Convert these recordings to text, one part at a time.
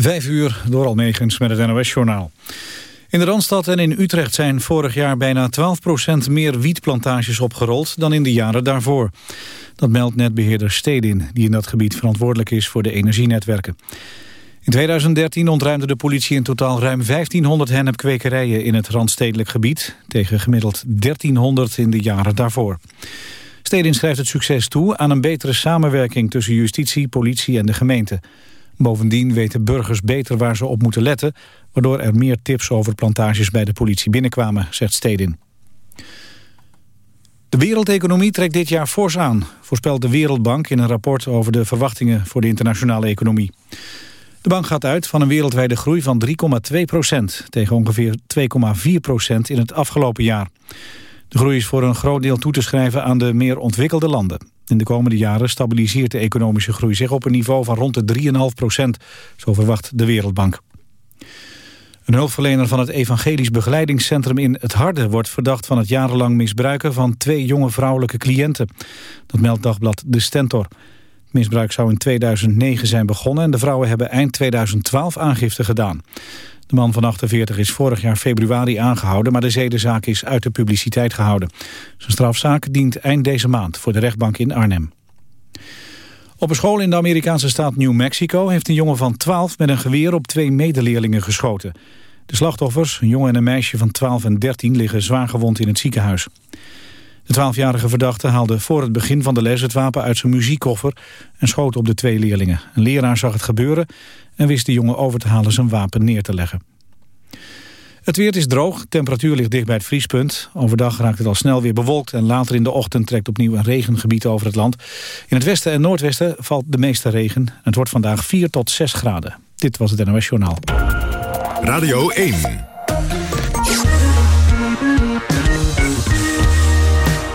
Vijf uur door Almegens met het NOS-journaal. In de Randstad en in Utrecht zijn vorig jaar bijna 12% meer wietplantages opgerold dan in de jaren daarvoor. Dat meldt netbeheerder Stedin, die in dat gebied verantwoordelijk is voor de energienetwerken. In 2013 ontruimde de politie in totaal ruim 1500 hennepkwekerijen in het Randstedelijk gebied, tegen gemiddeld 1300 in de jaren daarvoor. Stedin schrijft het succes toe aan een betere samenwerking tussen justitie, politie en de gemeente. Bovendien weten burgers beter waar ze op moeten letten... waardoor er meer tips over plantages bij de politie binnenkwamen, zegt Stedin. De wereldeconomie trekt dit jaar fors aan, voorspelt de Wereldbank in een rapport over de verwachtingen voor de internationale economie. De bank gaat uit van een wereldwijde groei van 3,2 procent, tegen ongeveer 2,4 procent in het afgelopen jaar. De groei is voor een groot deel toe te schrijven aan de meer ontwikkelde landen. In de komende jaren stabiliseert de economische groei zich op een niveau van rond de 3,5 procent, zo verwacht de Wereldbank. Een hulpverlener van het Evangelisch Begeleidingscentrum in Het Harde wordt verdacht van het jarenlang misbruiken van twee jonge vrouwelijke cliënten. Dat meldt dagblad De Stentor. Misbruik zou in 2009 zijn begonnen en de vrouwen hebben eind 2012 aangifte gedaan. De man van 48 is vorig jaar februari aangehouden... maar de zedenzaak is uit de publiciteit gehouden. Zijn strafzaak dient eind deze maand voor de rechtbank in Arnhem. Op een school in de Amerikaanse staat New Mexico... heeft een jongen van 12 met een geweer op twee medeleerlingen geschoten. De slachtoffers, een jongen en een meisje van 12 en 13... liggen zwaar gewond in het ziekenhuis. De 12-jarige verdachte haalde voor het begin van de les het wapen uit zijn muziekkoffer... en schoot op de twee leerlingen. Een leraar zag het gebeuren en wist de jongen over te halen zijn wapen neer te leggen. Het weer is droog, temperatuur ligt dicht bij het vriespunt. Overdag raakt het al snel weer bewolkt en later in de ochtend trekt opnieuw een regengebied over het land. In het westen en noordwesten valt de meeste regen. Het wordt vandaag 4 tot 6 graden. Dit was het NOS Journaal. Radio 1.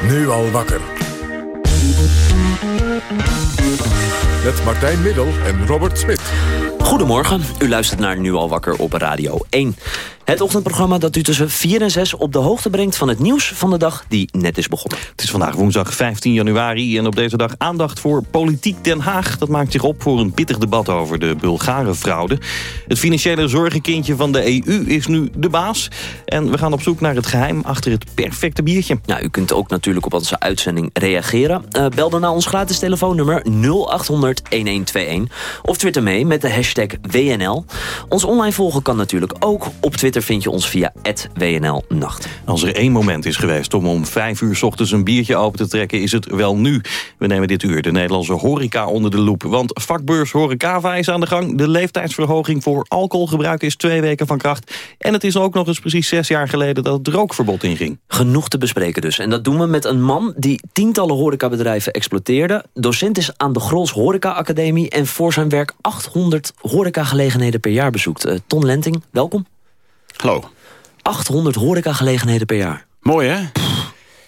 Nu al wakker. Met Martijn Middel en Robert Smit. Goedemorgen, u luistert naar Nu al wakker op Radio 1. Het ochtendprogramma dat u tussen 4 en 6 op de hoogte brengt van het nieuws van de dag die net is begonnen. Het is vandaag woensdag 15 januari en op deze dag aandacht voor politiek Den Haag. Dat maakt zich op voor een pittig debat over de Bulgare-fraude. Het financiële zorgenkindje van de EU is nu de baas. En we gaan op zoek naar het geheim achter het perfecte biertje. Nou, u kunt ook natuurlijk op onze uitzending reageren. Uh, bel dan naar ons gratis telefoonnummer 0800 1121 of twitter mee met de hashtag WNL. Ons online volgen kan natuurlijk ook op Twitter Twitter vind je ons via @wnlnacht. Als er één moment is geweest om om vijf uur s ochtends een biertje open te trekken... is het wel nu. We nemen dit uur de Nederlandse horeca onder de loep. Want vakbeurs Horecava is aan de gang. De leeftijdsverhoging voor alcoholgebruik is twee weken van kracht. En het is ook nog eens precies zes jaar geleden dat het rookverbod inging. Genoeg te bespreken dus. En dat doen we met een man die tientallen horecabedrijven exploiteerde. Docent is aan de Grols Horeca Academie... en voor zijn werk 800 horecagelegenheden per jaar bezoekt. Uh, Ton Lenting, welkom. Hallo. 800 horecagelegenheden per jaar. Mooi, hè?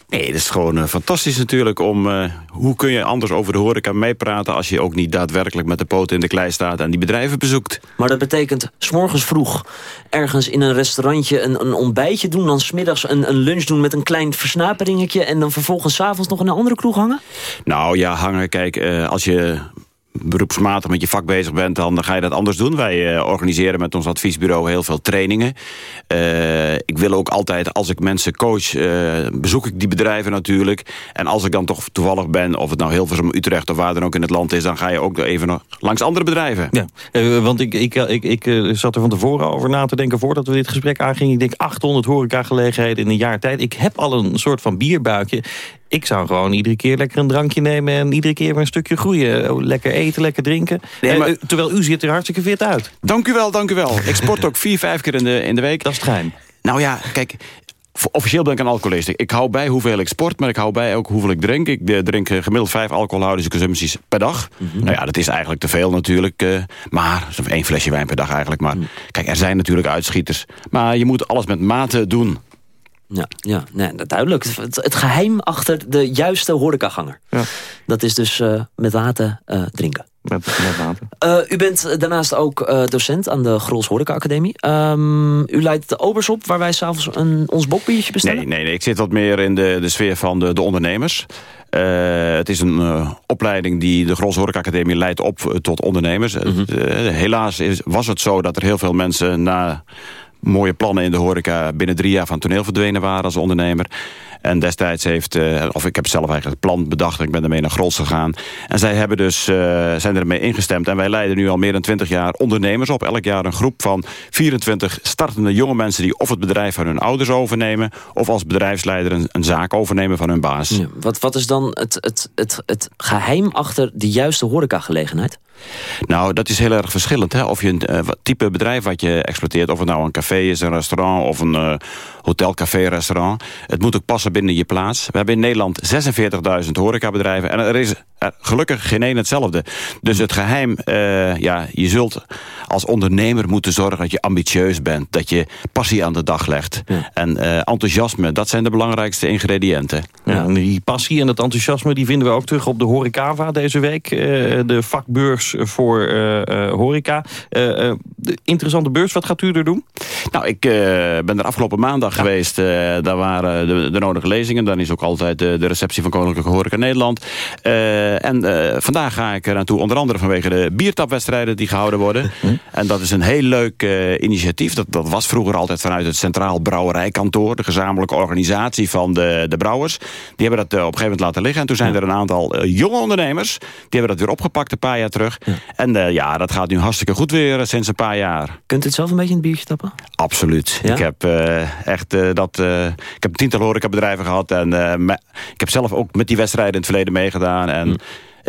Nee, dat is gewoon uh, fantastisch natuurlijk om... Uh, hoe kun je anders over de horeca meepraten... als je ook niet daadwerkelijk met de poten in de klei staat... en die bedrijven bezoekt. Maar dat betekent s'morgens vroeg ergens in een restaurantje een, een ontbijtje doen... dan smiddags een, een lunch doen met een klein versnaperingetje... en dan vervolgens s'avonds nog in een andere kroeg hangen? Nou ja, hangen, kijk, uh, als je beroepsmatig met je vak bezig bent... dan ga je dat anders doen. Wij uh, organiseren met ons adviesbureau heel veel trainingen. Uh, ik wil ook altijd, als ik mensen coach... Uh, bezoek ik die bedrijven natuurlijk. En als ik dan toch toevallig ben... of het nou Hilversum, Utrecht of waar dan ook in het land is... dan ga je ook even nog langs andere bedrijven. Ja, want ik, ik, ik, ik zat er van tevoren over na te denken... voordat we dit gesprek aangingen. Ik denk 800 horecagelegenheden in een jaar tijd. Ik heb al een soort van bierbuikje. Ik zou gewoon iedere keer lekker een drankje nemen... en iedere keer weer een stukje groeien. Oh, lekker eten, lekker drinken. Nee, maar... terwijl u ziet er hartstikke fit uit. Dank u wel, dank u wel. Ik sport ook vier, vijf keer in de, in de week. Dat is het geheim. Nou ja, kijk... Officieel ben ik een alcoholist. Ik hou bij hoeveel ik sport, maar ik hou bij ook hoeveel ik drink. Ik eh, drink eh, gemiddeld vijf alcoholhoudende consumpties per dag. Mhm. Nou ja, dat is eigenlijk te veel natuurlijk. Uh, maar, één flesje wijn per dag eigenlijk. Maar mhm. kijk, er zijn natuurlijk uitschieters. Maar je moet alles met mate doen. Ja, ja nee, duidelijk. Het, het geheim achter de juiste horecaganger. Ja. Dat is dus uh, met water uh, drinken. Met, met water. Uh, u bent daarnaast ook docent aan de Grols Horeca Academie. Um, u leidt de obers op waar wij s'avonds ons bokbiertje bestellen? Nee, nee, nee, ik zit wat meer in de, de sfeer van de, de ondernemers. het is een opleiding die de Grols Horeca Academie leidt op tot ondernemers. Mhm. helaas is, was het zo dat er heel veel mensen na mooie plannen in de horeca binnen drie jaar van toneel verdwenen waren als ondernemer. En destijds heeft, uh, of ik heb zelf eigenlijk het plan bedacht... ik ben ermee naar Grols gegaan. En zij hebben dus, uh, zijn ermee ingestemd. En wij leiden nu al meer dan 20 jaar ondernemers op. Elk jaar een groep van 24 startende jonge mensen... die of het bedrijf van hun ouders overnemen... of als bedrijfsleider een, zaak overnemen van hun baas. Wat, wat is dan het, het, het, het geheim achter de juiste horecagelegenheid? Nou, dat is heel erg verschillend. Hè? Of je een uh, type bedrijf wat je exploiteert... of het nou een café is, een restaurant of een uh, hotel, café, restaurant. Het moet ook passen binnen je plaats. We hebben in Nederland 46.000 horecabedrijven. En er is gelukkig geen één hetzelfde. Dus het geheim, uh, ja, je zult als ondernemer moeten zorgen dat je ambitieus bent. Dat je passie aan de dag legt. En enthousiasme, dat zijn de belangrijkste ingrediënten. Ja, en die passie en het enthousiasme die vinden we ook terug op de Horecava deze week. de vakbeurs voor horeca. Uh, interessante beurs, wat gaat u er doen? Nou, ik ben er afgelopen maandag geweest. daar waren de, de, nodige lezingen. Dan is ook altijd de, de receptie van Koninklijke Horeca Nederland. En vandaag ga ik er naartoe, onder andere vanwege de biertapwedstrijden die gehouden worden. Hm. En dat is een heel leuk initiatief. Dat, dat was vroeger altijd vanuit het Centraal Brouwerijkantoor. De gezamenlijke organisatie van de, de brouwers. Die hebben dat op een gegeven moment laten liggen. En toen zijn er een aantal jonge ondernemers. Die hebben dat weer opgepakt een paar jaar terug. En ja, dat gaat nu hartstikke goed weer eh, sinds een paar jaar. Kunt u het zelf een beetje een biertje tappen? Absoluut. Ik heb echt dat... ik heb tiental horecabedrijven gehad. En ik heb zelf ook met die wedstrijden in het verleden meegedaan. En...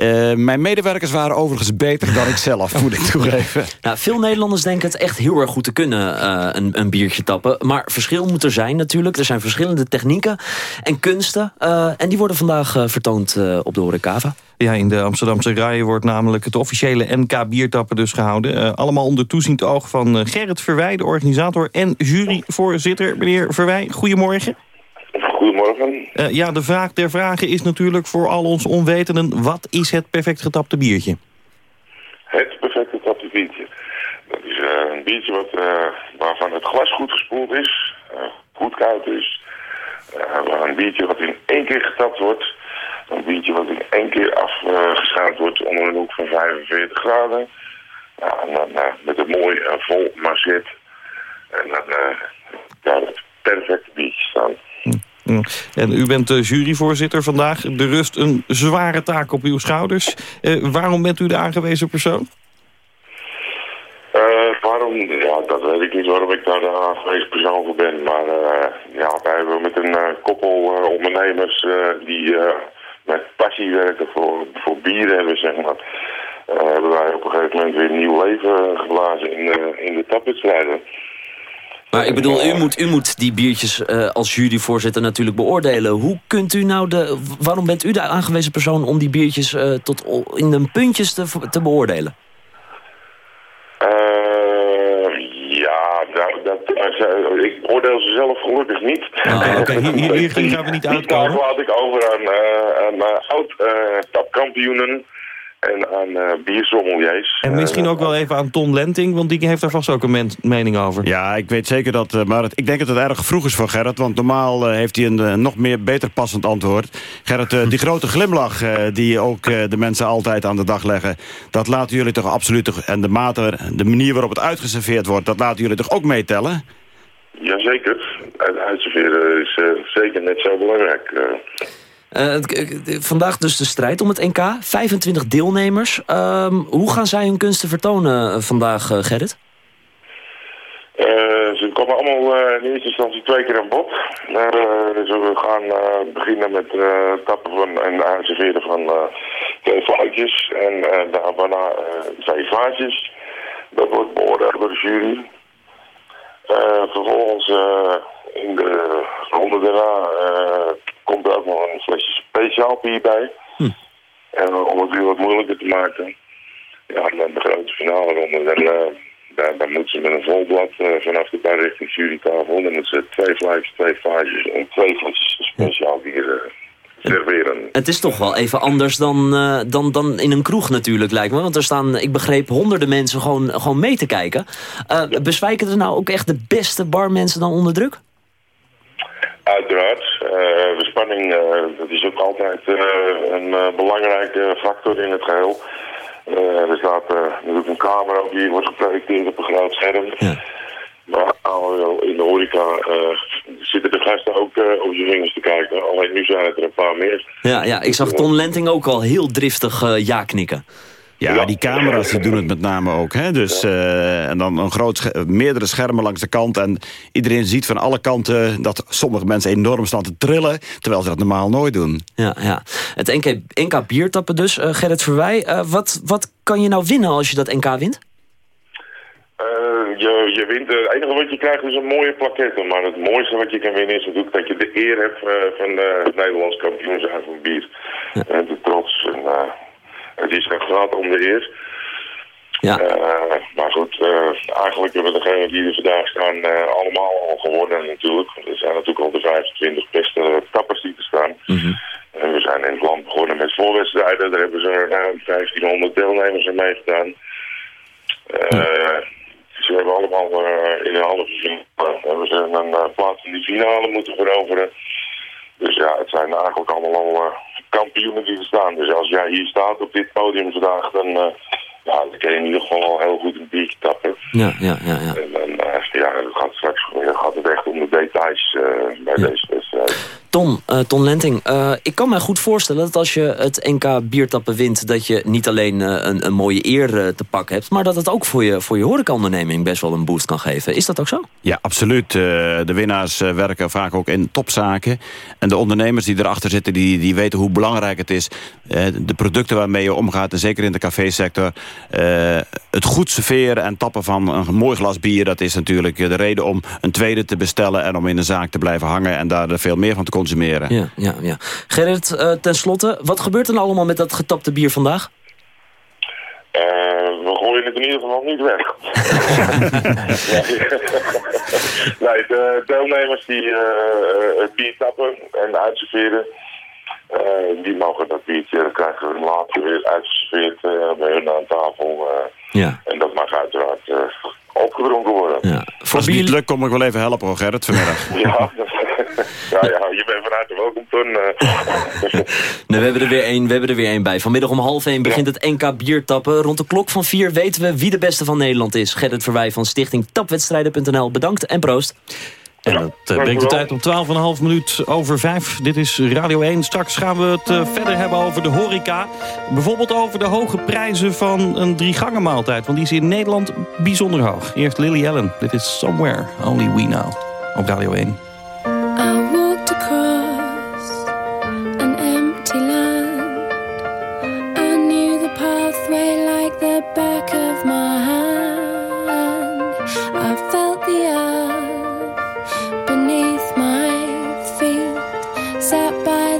Uh, mijn medewerkers waren overigens beter dan ik zelf, moet ik toegeven. Nou, veel Nederlanders denken het echt heel erg goed te kunnen, uh, een, een, biertje tappen. Maar verschil moet er zijn natuurlijk. Er zijn verschillende technieken en kunsten. Uh, en die worden vandaag vertoond op de Horecava. Ja, in de Amsterdamse Rai wordt namelijk het officiële NK biertappen dus gehouden. allemaal onder toeziend oog van Gerrit Verwij, de organisator en juryvoorzitter. Meneer Verwij, goedemorgen. Goedemorgen. Uh, ja, de vraag der vragen is natuurlijk voor al ons onwetenden... wat is het perfect getapte biertje? Het perfect getapte biertje. Dat is uh, een biertje wat, uh, waarvan het glas goed gespoeld is, goed koud is. een biertje wat in één keer getapt wordt. Een biertje wat in één keer afgeschaald wordt onder een hoek van 45 graden. en dan met een mooi vol mazet. En dan ja, het perfecte biertje staan. En u bent de juryvoorzitter vandaag. Er rust een zware taak op uw schouders. Uh, waarom bent u de aangewezen persoon? Uh, waarom? Ja, dat weet ik niet waarom ik daar de aangewezen persoon voor ben. Maar uh, ja, wij hebben met een koppel ondernemers die met passie werken voor, voor bieren hebben, zeg maar. hebben wij op een gegeven moment weer nieuw leven geblazen in, in de tapwedstrijden. Maar ik bedoel, u moet, u moet die biertjes uh, als juryvoorzitter natuurlijk beoordelen. Hoe kunt u nou de... Waarom bent u de aangewezen persoon om die biertjes uh, tot in de puntjes te, te beoordelen? Uh, ja, dat, dat, ik oordeel ze zelf gelukkig niet. Ah, Oké, hier, hier, hier, gaan we niet uitkomen. Die laat ik over aan, aan oud-tapkampioenen en aan uh, biersommeliers. En misschien ook wel even aan Ton Lenting, want die heeft daar vast ook een mening over. Ja, ik weet zeker dat, uh, maar het, ik denk dat het erg vroeg is voor Gerrit, want normaal uh, heeft hij een nog meer beter passend antwoord. Gerrit, die grote glimlach die ook de mensen altijd aan de dag leggen, dat laten jullie toch absoluut, en de mate, de manier waarop het uitgeserveerd wordt, dat laten jullie toch ook meetellen? Jazeker, het uitserveren is zeker net zo belangrijk. Uh, vandaag dus de strijd om het NK. 25 deelnemers. Uh, hoe gaan zij hun kunsten vertonen eh, vandaag, uh, Gerrit? ze komen allemaal in eerste instantie twee keer aan bod. dus we gaan beginnen met tappen van, en aanserveren van twee fluitjes. En daarna twee vaatjes. Dat wordt beoordeeld door de jury. vervolgens in de ronde daarna komt er ook nog een flesje speciaal bier bij. Hm. En om het weer wat moeilijker te maken, ja, dan de grote finale ronde, dan, uh, daar, daar moeten ze met een vol blad vanaf de bar richting jurytafel. Dan moeten ze twee fluitjes, twee vaasjes en twee flesjes speciaal bier serveren. Het is toch wel even anders dan, dan, dan in een kroeg natuurlijk, lijkt me. Want er staan, ik begreep, honderden mensen gewoon, gewoon mee te kijken. Uh, Bezwijken er nou ook echt de beste barmensen dan onder druk? Uiteraard. Spanning, dat is ook altijd een belangrijke factor in het geheel. er staat natuurlijk een camera op die wordt geprojecteerd op een groot scherm. Ja. Maar in de horeca zitten de gasten ook op je vingers te kijken. Alleen nu zijn het er een paar meer. Ja, ja ik zag Ton Lenting ook al heel driftig ja knikken. Ja, die camera's die doen het met name ook. Hè? Dus, uh, en dan een groot meerdere schermen langs de kant. En iedereen ziet van alle kanten dat sommige mensen enorm staan te trillen... terwijl ze dat normaal nooit doen. Ja, ja. Het NK, NK biertappen dus, uh, Gerrit Verwij. Uh, wat, wat kan je nou winnen als je dat NK wint? je, je wint, het enige wat je krijgt is een mooie plaquette. Maar het mooiste wat je kan winnen is natuurlijk dat je de eer hebt van het Nederlands kampioen zijn van bier. En de trots. En, het is een graad om de eer. Ja. Uh, maar goed, uh, eigenlijk hebben degenen die er vandaag staan uh, allemaal al gewonnen natuurlijk. Er zijn natuurlijk al de 25 beste tappers die te staan. Mm -hmm. En we zijn in het land begonnen met voorwedstrijden. Daar hebben ze er 1500 deelnemers aan meegedaan. Ja. Ze hebben allemaal in de halve finale hebben ze een plaats in die finale moeten veroveren. Dus ja, het zijn eigenlijk allemaal al kampioenen die er staan. Dus als jij hier staat op dit podium vandaag, dan, uh, ja, dan je in ieder geval al heel goed een biertje tappen. Ja, ja, ja. ja. En dan uh, ja, dan gaat, straks, dan gaat het echt om de details uh, bij ja. deze wedstrijd. Ton, uh, Ton Lenting, uh, ik kan me goed voorstellen dat als je het NK biertappen wint... dat je niet alleen uh, een, een, mooie eer te pakken hebt... maar dat het ook voor je, voor je horecaonderneming best wel een boost kan geven. Is dat ook zo? Ja, absoluut. de winnaars werken vaak ook in topzaken. En de ondernemers die erachter zitten, die, die weten hoe belangrijk het is. de producten waarmee je omgaat, en zeker in de cafésector... het goed serveren en tappen van een mooi glas bier... dat is natuurlijk de reden om een tweede te bestellen... en om in een zaak te blijven hangen en daar veel meer van te consumeren. Ja, ja, ja. Gerrit, uh, ten slotte, wat gebeurt er nou allemaal met dat getapte bier vandaag? Uh, we gooien het in ieder geval niet weg. nee, de deelnemers die uh, het bier tappen en uitserveren... die mogen dat biertje krijgen we later weer uitgeserveerd bij hun aan tafel. ja. En dat mag uiteraard opgedronken worden. Ja. Als het niet lukt, kom ik wel even helpen, hoor, Gerrit, vanmiddag. ja, ja, ja, je bent van harte welkom, Ton. nee, we, hebben er weer één, we hebben er weer één bij. Vanmiddag om half één begint het NK biertappen. Rond de klok van vier weten we wie de beste van Nederland is. Gerrit Verwij van stichting tapwedstrijden.nl. Bedankt en proost. En dat uh, brengt de tijd om 12,5 minuut over 5. Dit is Radio 1. Straks gaan we het uh, verder hebben over de horeca. Bijvoorbeeld over de hoge prijzen van een drie gangen maaltijd. Want die is in Nederland bijzonder hoog. Eerst Lily Allen. Dit is Somewhere Only We Know. Op Radio 1. to cross an empty land. I knew the pathway like the back of my hand. I felt the earth beneath my feet, sat by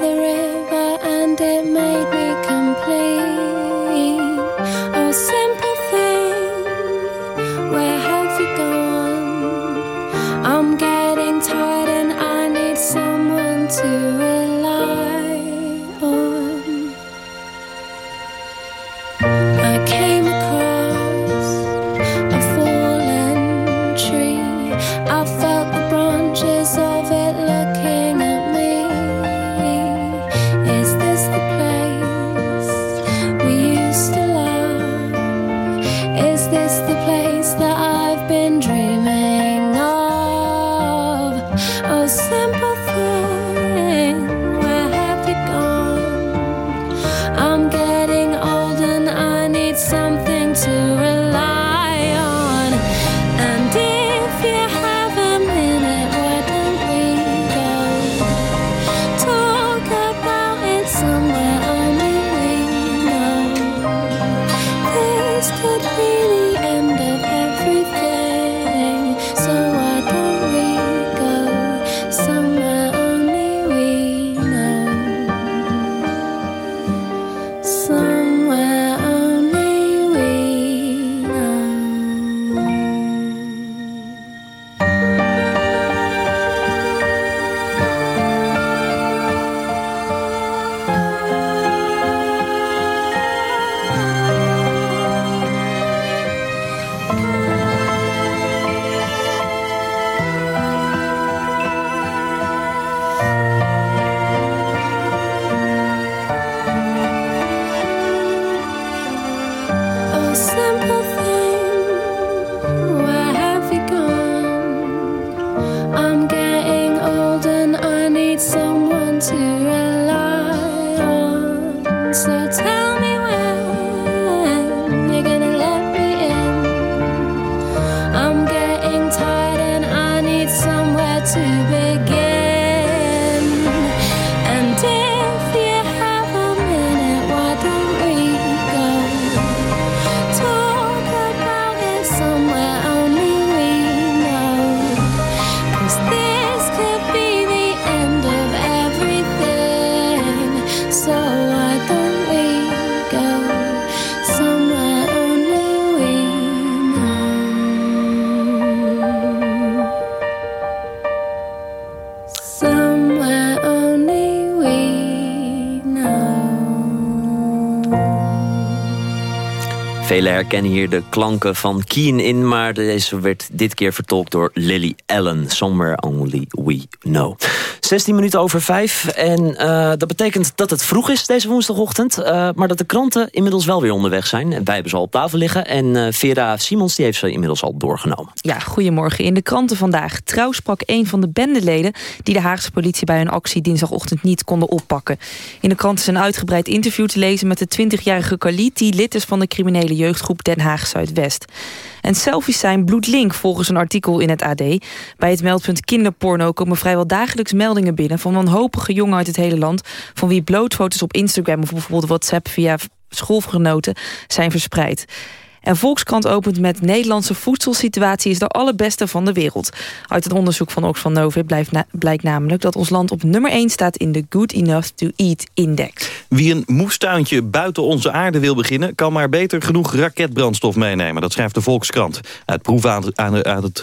herkennen hier de klanken van Keen in... maar deze werd dit keer vertolkt door Lily Allen. Somewhere Only We Know. 16 minuten over 5 en uh, dat betekent dat het vroeg is deze woensdagochtend... Uh, maar dat de kranten inmiddels wel weer onderweg zijn. Wij hebben ze al op tafel liggen en uh, Vera Simons die heeft ze inmiddels al doorgenomen. Ja, goedemorgen. In de kranten vandaag. Trouw sprak een van de bendeleden... die de Haagse politie bij hun actie dinsdagochtend niet konden oppakken. In de krant is een uitgebreid interview te lezen met de 20-jarige Khalid... die lid is van de criminele jeugdgroep Den Haag Zuidwest. En selfies zijn bloedlink volgens een artikel in het AD. Bij het meldpunt kinderporno komen vrijwel dagelijks meldingen binnen... van wanhopige jongen uit het hele land... van wie blootfoto's op Instagram of bijvoorbeeld WhatsApp... via schoolgenoten zijn verspreid. En Volkskrant opent met Nederlandse voedselsituatie is de allerbeste van de wereld. Uit het onderzoek van Oxfam Novib blijkt namelijk dat ons land op nummer 1 staat in de Good Enough to Eat Index. Wie een moestuintje buiten onze aarde wil beginnen... kan maar beter genoeg raketbrandstof meenemen. Dat schrijft de Volkskrant. Het proef aan, aan het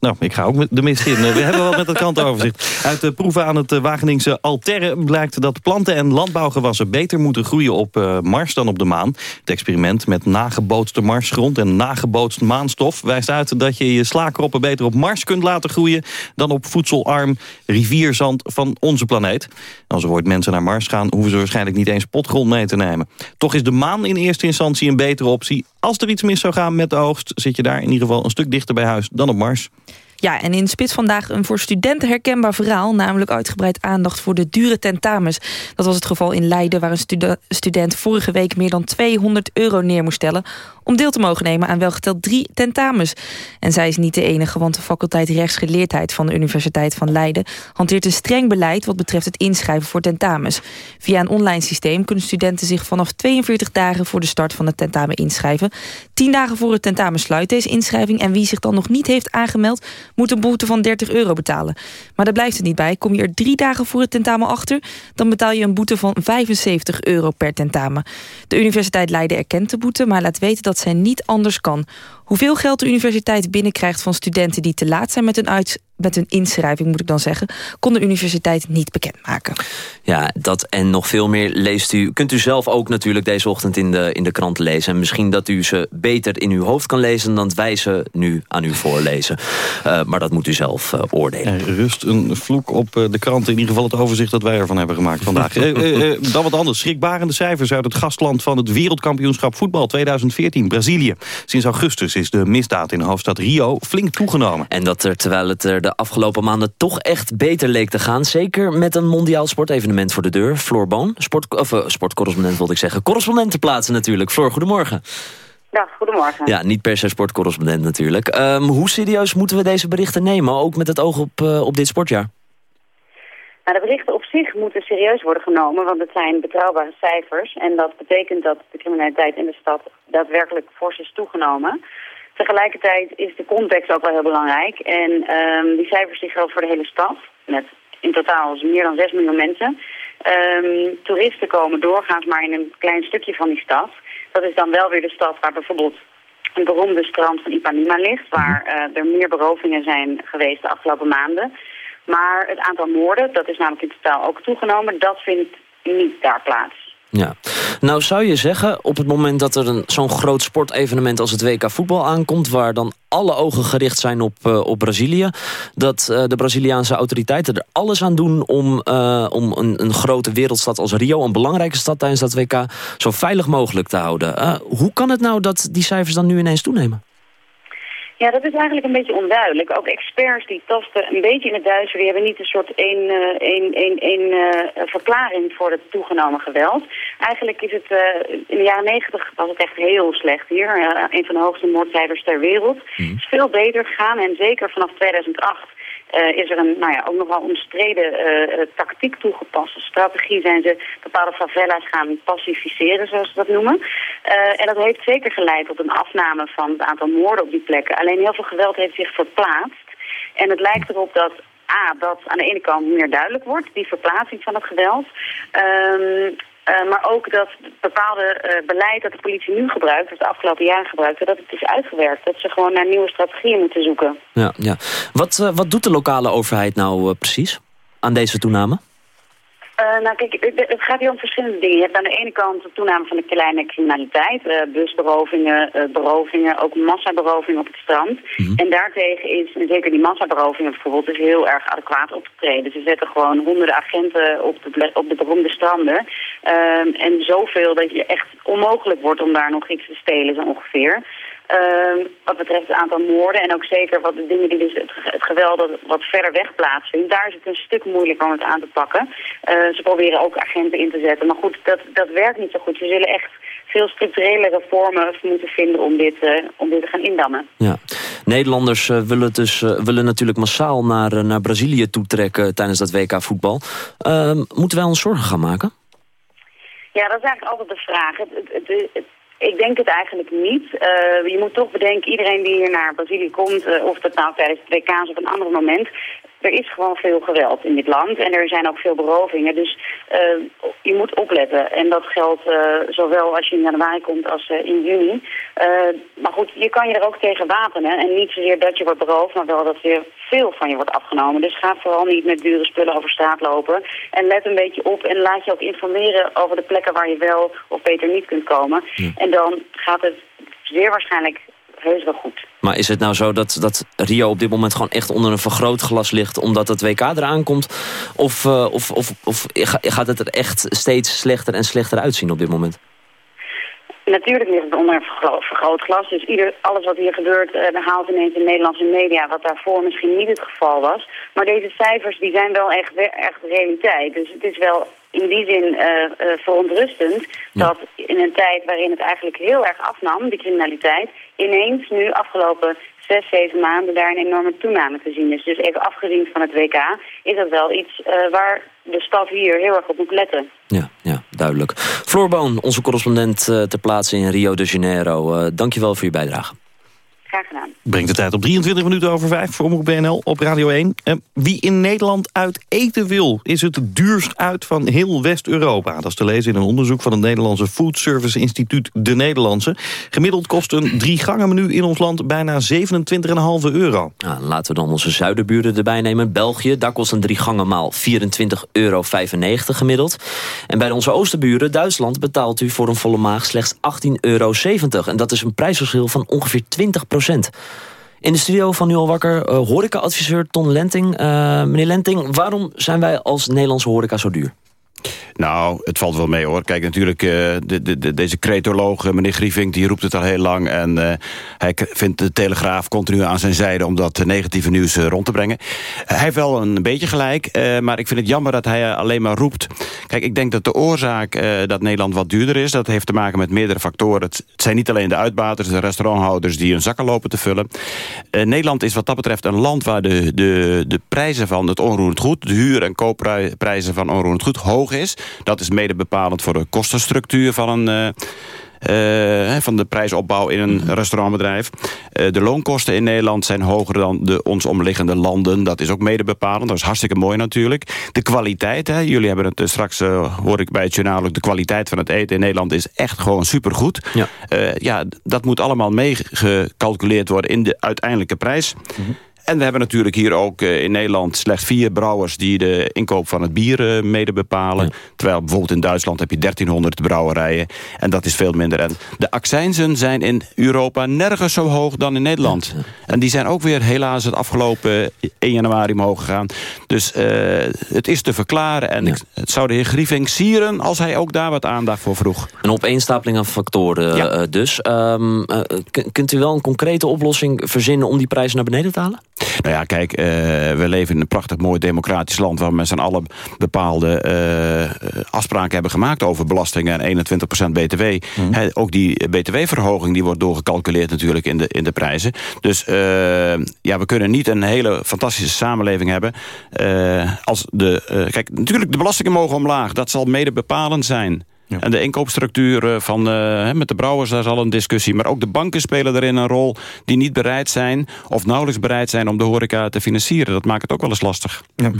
nou, ik ga ook de mist in. We hebben wel met het krantoverzicht. Uit de proeven aan het eh, Wageningse Alterre blijkt dat planten en landbouwgewassen beter moeten groeien op uh, Mars dan op de maan. Het experiment met nagebootste Marsgrond en nagebootst maanstof wijst uit dat je je slaakroppen beter op Mars kunt laten groeien dan op voedselarm rivierzand van onze planeet. Als er ooit mensen naar Mars gaan, hoeven ze waarschijnlijk niet eens potgrond mee te nemen. Toch is de maan in eerste instantie een betere optie. Als er iets mis zou gaan met de oogst, zit je daar in ieder geval een stuk dichter bij huis dan op Mars. Ja, en in Spits vandaag een voor studenten herkenbaar verhaal... namelijk uitgebreid aandacht voor de dure tentamens. Dat was het geval in Leiden, waar een student vorige week... meer dan 200 euro neer moest stellen om deel te mogen nemen aan welgeteld drie tentamens. En zij is niet de enige, want de faculteit rechtsgeleerdheid van de Universiteit van Leiden hanteert een streng beleid wat betreft het inschrijven voor tentamens. Via een online systeem kunnen studenten zich vanaf 42 dagen voor de start van het tentamen inschrijven. 10 dagen voor het tentamen sluit deze inschrijving en wie zich dan nog niet heeft aangemeld moet een boete van 30 euro betalen. Maar daar blijft het niet bij. Kom je er drie dagen voor het tentamen achter, dan betaal je een boete van 75 euro per tentamen. De Universiteit Leiden erkent de boete, maar laat weten dat zij niet anders kan. Hoeveel geld de universiteit binnenkrijgt van studenten die te laat zijn met hun, met hun inschrijving, moet ik dan zeggen, kon de universiteit niet bekendmaken. Ja, dat en nog veel meer leest u. Kunt u zelf ook natuurlijk deze ochtend in de, in de krant lezen. En misschien dat u ze beter in uw hoofd kan lezen dan wij ze nu aan u voorlezen. Uh, maar dat moet u zelf uh, oordelen. Er rust een vloek op uh, de krant. In ieder geval het overzicht dat wij ervan hebben gemaakt vandaag. dan wat anders. Schrikbarende cijfers uit het gastland van het wereldkampioenschap voetbal 2014, Brazilië. Sinds augustus is de misdaad in de hoofdstad Rio flink toegenomen. En dat er, terwijl het er de afgelopen maanden toch echt beter leek te gaan... zeker met een mondiaal sportevenement voor de deur. Floor Boon, sport, of, uh, sportcorrespondent wilde ik zeggen. Correspondent te plaatsen natuurlijk. Floor, goedemorgen. Ja, goedemorgen. Ja, niet per se sportcorrespondent natuurlijk. Um, hoe serieus moeten we deze berichten nemen, ook met het oog op, uh, op dit sportjaar? Nou, de berichten op zich moeten serieus worden genomen, want het zijn betrouwbare cijfers. En dat betekent dat de criminaliteit in de stad daadwerkelijk fors is toegenomen. Tegelijkertijd is de context ook wel heel belangrijk. En um, die cijfers die gelden voor de hele stad. Met in totaal meer dan 6 miljoen mensen. Um, toeristen komen doorgaans maar in een klein stukje van die stad. Dat is dan wel weer de stad waar bijvoorbeeld een beroemde strand van Ipanema ligt. Waar uh, er meer berovingen zijn geweest de afgelopen maanden. Maar het aantal moorden, dat is namelijk in totaal ook toegenomen, dat vindt niet daar plaats. Ja, nou zou je zeggen, op het moment dat er zo'n groot sportevenement als het WK voetbal aankomt, waar dan alle ogen gericht zijn op, uh, op Brazilië, dat uh, de Braziliaanse autoriteiten er alles aan doen om, uh, om een, een, grote wereldstad als Rio, een belangrijke stad tijdens dat WK, zo veilig mogelijk te houden. hoe kan het nou dat die cijfers dan nu ineens toenemen? Ja, dat is eigenlijk een beetje onduidelijk. Ook experts die tasten een beetje in het duister. Die hebben niet een soort één, uh, één, één, één uh, verklaring voor het toegenomen geweld. Eigenlijk is het uh, in de jaren negentig was het echt heel slecht hier. een van de hoogste moordcijfers ter wereld. Mhm. Het is veel beter gegaan en zeker vanaf 2008 uh, is er een nou ja, ook nogal omstreden uh, tactiek toegepast. Strategie zijn ze bepaalde favelas gaan pacificeren, zoals ze dat noemen. En dat heeft zeker geleid tot een afname van het aantal moorden op die plekken. Alleen heel veel geweld heeft zich verplaatst. En het lijkt erop dat A, dat aan de ene kant meer duidelijk wordt, die verplaatsing van het geweld. Um, uh, maar ook dat bepaalde uh, beleid dat de politie nu gebruikt, of de afgelopen jaren gebruikte, dat het is uitgewerkt. Dat ze gewoon naar nieuwe strategieën moeten zoeken. Ja, ja. Wat, uh, wat doet de lokale overheid nou precies aan deze toename? Uh, nou kijk, het, gaat hier om verschillende dingen. Je hebt aan de ene kant de toename van de kleine criminaliteit, uh, busberovingen, uh, berovingen, ook massaberovingen op het strand. Mhm. En daartegen is, en zeker die massaberovingen bijvoorbeeld, is heel erg adequaat opgetreden. Ze zetten gewoon honderden agenten op de, op de beroemde stranden. Ehm, en zoveel dat je echt onmogelijk wordt om daar nog iets te stelen, zo ongeveer. Uh, wat betreft het aantal moorden en ook zeker wat de dingen die dus het, het geweld wat verder weg plaatsvindt, daar is het een stuk moeilijker om het aan te pakken. Uh, ze proberen ook agenten in te zetten. Maar goed, dat, dat werkt niet zo goed. Ze zullen echt veel structurele reformen moeten vinden om dit, uh, om dit te gaan indammen. Ja. Nederlanders uh, willen, dus, willen natuurlijk massaal naar, naar Brazilië toetrekken tijdens dat WK voetbal. Ehm, moeten wij ons zorgen gaan maken? Ja, dat is eigenlijk altijd de vraag. Het, het, het, ik denk het eigenlijk niet. Uh, je moet toch bedenken, iedereen die hier naar Brazilië komt, uh, of dat nou tijdens het WK's of een ander moment, er is gewoon veel geweld in dit land en er zijn ook veel berovingen. Dus uh, je moet opletten. En dat geldt uh, zowel als je in januari komt als uh, in juni. maar goed, je kan je er ook tegen wapenen. En niet zozeer dat je wordt beroofd, maar wel dat weer veel van je wordt afgenomen. Dus ga vooral niet met dure spullen over straat lopen. En let een beetje op en laat je ook informeren over de plekken waar je wel of beter niet kunt komen. En dan gaat het zeer waarschijnlijk heus wel goed. Maar is het nou zo dat, dat Rio op dit moment gewoon echt onder een vergrootglas ligt... omdat het WK eraan komt? Of, uh, of, of, of gaat het er echt steeds slechter en slechter uitzien op dit moment? Natuurlijk ligt het onder een vergrootglas. Dus ieder, alles wat hier gebeurt uh, haalt ineens in Nederlandse media... wat daarvoor misschien niet het geval was. Maar deze cijfers die zijn wel echt, echt realiteit. Dus het is wel in die zin uh, uh, verontrustend... dat in een tijd waarin het eigenlijk heel erg afnam, die criminaliteit... ineens nu afgelopen zes, zeven maanden daar een enorme toename te zien is. Dus even afgezien van het WK is dat wel iets uh, waar de stad hier heel erg op moet letten. Ja, ja duidelijk. Floor Boon, onze correspondent uh, ter plaatse in Rio de Janeiro. Uh, dankjewel voor je bijdrage. Graag gedaan. Brengt de tijd op 23 minuten over 5 voor Omroep BNL op Radio 1. Uh, wie in Nederland uit eten wil, is het duurst uit van heel West-Europa. Dat is te lezen in een onderzoek van het Nederlandse Food Service Instituut De Nederlandse. Gemiddeld kost een drie gangen menu in ons land bijna 27,5 euro. Nou, laten we dan onze zuiderburen erbij nemen. België, daar kost een drie gangen maal 24,95 euro gemiddeld. En bij onze oosterburen, Duitsland, betaalt u voor een volle maag slechts 18,70 euro. En dat is een prijsverschil van ongeveer 20 in de studio van Nu al wakker, uh, horeca-adviseur Ton Lenting. Uh, meneer Lenting, waarom zijn wij als Nederlandse horeca zo duur? Nou, het valt wel mee hoor. Kijk, natuurlijk, uh, de, de, deze cretoloog, meneer Grieving, die roept het al heel lang. En uh, hij vindt de Telegraaf continu aan zijn zijde om dat negatieve nieuws rond te brengen. hij heeft wel een beetje gelijk, maar ik vind het jammer dat hij alleen maar roept. Kijk, ik denk dat de oorzaak dat Nederland wat duurder is, dat heeft te maken met meerdere factoren. Het, het zijn niet alleen de uitbaters, de restauranthouders die hun zakken lopen te vullen. Nederland is wat dat betreft een land waar de, de, de prijzen van het onroerend goed, de huur- en koopprijzen van onroerend goed hoog is. Dat is mede bepalend voor de kostenstructuur van een... Uh, van de prijsopbouw in een mhm. restaurantbedrijf. Uh, de loonkosten in Nederland zijn hoger dan de ons omliggende landen. Dat is ook mede bepalend. Dat is hartstikke mooi natuurlijk. De kwaliteit, hè, jullie hebben het straks, hoor ik bij het journaal... ook de kwaliteit van het eten in Nederland is echt gewoon supergoed. Ja, ja dat moet allemaal meegecalculeerd worden in de uiteindelijke prijs. Mm en we hebben natuurlijk hier ook uh, in Nederland slechts vier brouwers... die de inkoop van het bier uh, mede bepalen. Terwijl bijvoorbeeld in Duitsland heb je 1300 brouwerijen. En dat is veel minder. En de accijnzen zijn in Europa nergens zo hoog dan in Nederland. En die zijn ook weer helaas het afgelopen 1 januari omhoog gegaan. Dus uh, het is te verklaren. En ik, het zou de heer Grieving sieren als hij ook daar wat aandacht voor vroeg. Een opeenstapeling aan factoren ja. dus. Um, kunt u wel een concrete oplossing verzinnen om die prijzen naar beneden te halen? Nou ja, kijk, uh, we leven in een prachtig mooi democratisch land... waar we met z'n allen bepaalde uh, afspraken hebben gemaakt... over belastingen en 21% btw. Mm. He, ook die btw-verhoging die wordt doorgecalculeerd natuurlijk in de, in de prijzen. Dus uh, ja, we kunnen niet een hele fantastische samenleving hebben... als de, kijk, natuurlijk, de belastingen mogen omlaag. Dat zal mede bepalend zijn En de inkoopstructuur van, met de brouwers, daar is al een discussie. Maar ook de banken spelen erin een rol die niet bereid zijn... of nauwelijks bereid zijn om de horeca te financieren. Dat maakt het ook wel eens lastig. Ja.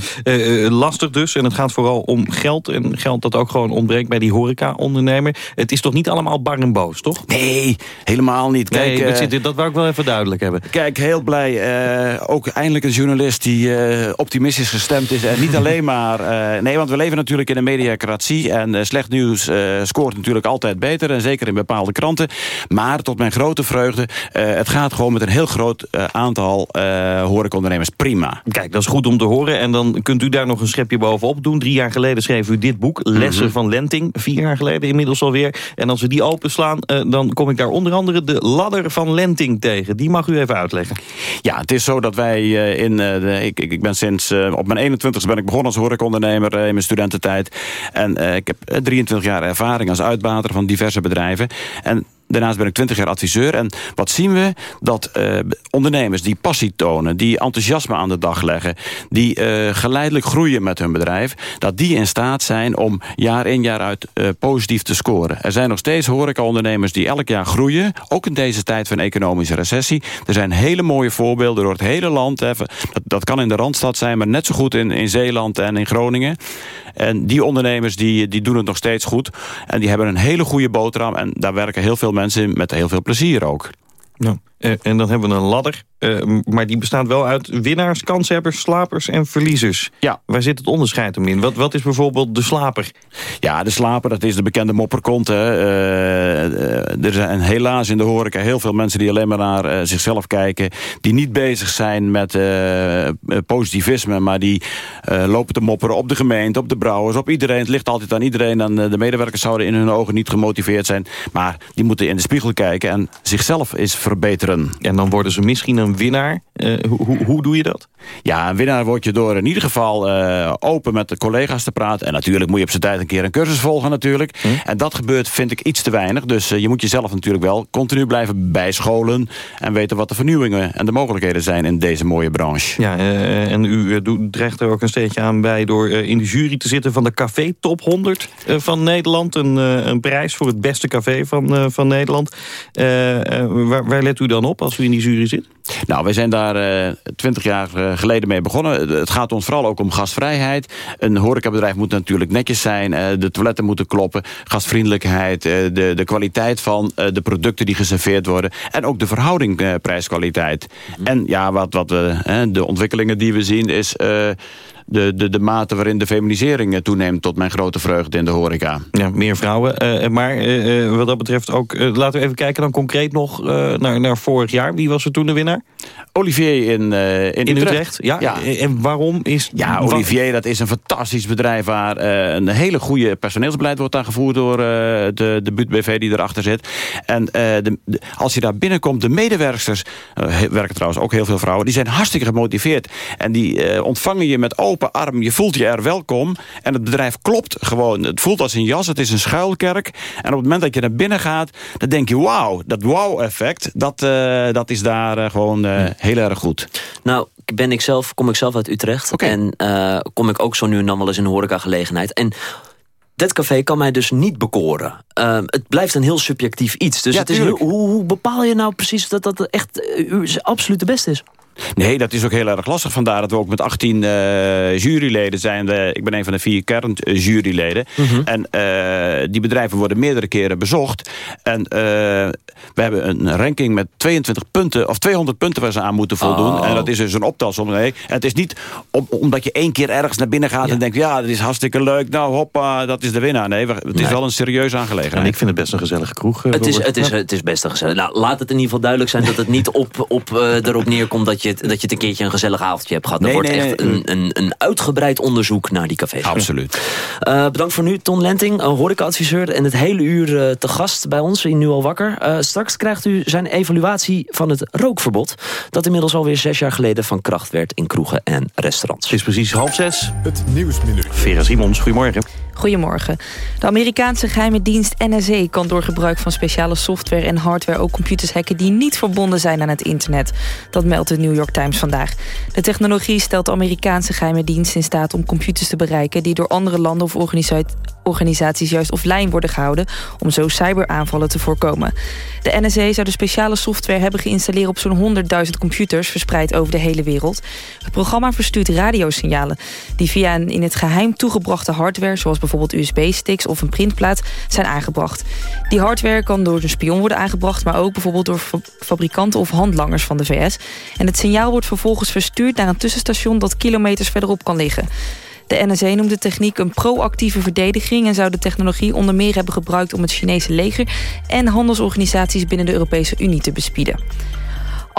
lastig dus, en het gaat vooral om geld. En geld dat ook gewoon ontbreekt bij die horeca-ondernemer. Het is toch niet allemaal bar en boos, toch? Nee, helemaal niet. Kijk, nee, dat, dat wou ik wel even duidelijk hebben. Kijk, heel blij. ook eindelijk een journalist die optimistisch gestemd is. En niet alleen maar... nee, want we leven natuurlijk in een mediacratie. En slecht nieuws scoort natuurlijk altijd beter. En zeker in bepaalde kranten. Maar tot mijn grote vreugde... het gaat gewoon met een heel groot aantal horecaondernemers prima. Kijk, dat is goed om te horen. En dan kunt u daar nog een schepje bovenop doen. Drie jaar geleden schreef u dit boek. Lessen mhm. van Lenting. Vier jaar geleden inmiddels alweer. En als we die openslaan, dan kom ik daar onder andere de ladder van Lenting tegen. Die mag u even uitleggen. Ja, het is zo dat wij in... de, ik, ik ben sinds... op mijn 21ste ben ik begonnen als horecaondernemer in mijn studententijd. En ik heb 23 jaar ervaring als uitbater van diverse bedrijven. En Daarnaast ben ik 20 jaar adviseur. En wat zien we? Dat uh, ondernemers die passie tonen, die enthousiasme aan de dag leggen... die uh, geleidelijk groeien met hun bedrijf... dat die in staat zijn om jaar in jaar uit uh, positief te scoren. Er zijn nog steeds horecaondernemers die elk jaar groeien. Ook in deze tijd van economische recessie. Er zijn hele mooie voorbeelden door het hele land. Even, dat, dat kan in de Randstad zijn, maar net zo goed in, in Zeeland en in Groningen. En die ondernemers die, die doen het nog steeds goed. En die hebben een hele goede boterham. En daar werken heel veel mensen met heel veel plezier ook. Eh, en dan hebben we een ladder. Uh, maar die bestaat wel uit winnaars, kanshebbers, slapers en verliezers. Ja. Waar zit het onderscheid om in? Wat, wat is bijvoorbeeld de slaper? Ja, de slaper, dat is de bekende mopperkont. Hè. Uh, er zijn helaas in de horeca heel veel mensen die alleen maar naar zichzelf kijken. Die niet bezig zijn met positivisme. Maar die lopen te mopperen op de gemeente, op de brouwers, op iedereen. Het ligt altijd aan iedereen. En de medewerkers zouden in hun ogen niet gemotiveerd zijn. Maar die moeten in de spiegel kijken en zichzelf eens verbeteren. En dan worden ze misschien een winnaar. Uh, hoe, hoe doe je dat? Ja, een winnaar word je door in ieder geval uh, open met de collega's te praten. En natuurlijk moet je op zijn tijd een keer een cursus volgen natuurlijk. Hm. En dat gebeurt vind ik iets te weinig. Dus uh, je moet jezelf natuurlijk wel continu blijven bijscholen. En weten wat de vernieuwingen en de mogelijkheden zijn in deze mooie branche. Ja, en u doet, dreigt er ook een steentje aan bij door in de jury te zitten van de Café Top 100 van Nederland. Een, een prijs voor het beste café van, van Nederland. waar, waar let u dan op als u in die jury zit? Nou, wij zijn daar eh, twintig jaar eh, geleden mee begonnen. Het gaat ons vooral ook om gastvrijheid. Een horecabedrijf moet natuurlijk netjes zijn. Uh, de toiletten moeten kloppen. Gastvriendelijkheid. de, de kwaliteit van de producten die geserveerd worden. En ook de verhouding prijs-kwaliteit. Mhm. En ja, wat, wat de ontwikkelingen die we zien is de, de, de mate waarin de feminisering eh, toeneemt... tot mijn grote vreugde in de horeca. Ja, meer vrouwen. Uh, maar uh, wat dat betreft ook... Laten we even kijken dan concreet nog naar, naar vorig jaar. Wie was er toen de winnaar? Olivier in, in, in Utrecht. Ja. ja. En waarom is... Ja, Olivier, dat is een fantastisch bedrijf... waar een hele goede personeelsbeleid wordt aangevoerd... door de, de BV die erachter zit. En de, als je daar binnenkomt, de medewerkers... werken trouwens ook heel veel vrouwen... die zijn hartstikke gemotiveerd. En die ontvangen je met open arm. Je voelt je er welkom. En het bedrijf klopt gewoon. Het voelt als een jas. Het is een schuilkerk. En op het moment dat je naar binnen gaat... dan denk je, wauw, dat wow-effect... dat, uh, dat is daar uh, gewoon uh, heel erg goed. Nou, ben ik zelf, kom ik zelf uit Utrecht. Okay. En kom ik ook zo nu en dan wel eens in een horecagelegenheid. En... Dat café kan mij dus niet bekoren. Uh, het blijft een heel subjectief iets. Dus ja, het is, hoe, hoe, bepaal je nou precies dat dat echt uh, absoluut de beste is? Nee, dat is ook heel erg lastig. Vandaar dat we ook met 18 uh, eh, juryleden zijn. De, ik ben een van de vier kernjuryleden. Mm En uh, die bedrijven worden meerdere keren bezocht. En uh, we hebben een ranking met 22 punten, of 200 punten waar ze aan moeten voldoen. Oh. En dat is dus een optelsom. Nee, en het is niet om, omdat je één keer ergens naar binnen gaat ja. en denkt... ja, dat is hartstikke leuk, nou hoppa, dat is de winnaar. Nee, het is nee. wel een serieuze aangelegenheid. En ik vind het best een gezellige kroeg. Het is, het, is, het is best een gezellig. Nou, laat het in ieder geval duidelijk zijn dat het niet op, op, erop neerkomt... dat je dat je het een keertje een gezellig avondje hebt gehad. Er wordt echt Een, een, een, uitgebreid onderzoek naar die cafés. Absoluut. Uh, bedankt voor nu, Ton Lenting, horecaadviseur... en het hele uur uh, te gast bij ons in Nu Al Wakker. Uh, straks krijgt u zijn evaluatie van het rookverbod... dat inmiddels alweer zes jaar geleden van kracht werd in kroegen en restaurants. Het is precies half zes. Het Nieuwsminuut. Vera Simons, goedemorgen. Goedemorgen. De Amerikaanse geheime dienst NSA kan door gebruik van speciale software en hardware ook computers hacken die niet verbonden zijn aan het internet. Dat meldt de New York Times vandaag. De technologie stelt de Amerikaanse geheime dienst in staat om computers te bereiken die door andere landen of organisaties juist offline worden gehouden... om zo cyberaanvallen te voorkomen. De NSA zou de speciale software hebben geïnstalleerd op zo'n 100.000 computers... verspreid over de hele wereld. Het programma verstuurt radiosignalen... die via een in het geheim toegebrachte hardware... zoals bijvoorbeeld USB-sticks of een printplaat, zijn aangebracht. Die hardware kan door een spion worden aangebracht... maar ook bijvoorbeeld door fabrikanten of handlangers van de VS. En het signaal wordt vervolgens verstuurd naar een tussenstation... dat kilometers verderop kan liggen. De NSA noemt de techniek een proactieve verdediging... en zou de technologie onder meer hebben gebruikt om het Chinese leger... en handelsorganisaties binnen de Europese Unie te bespieden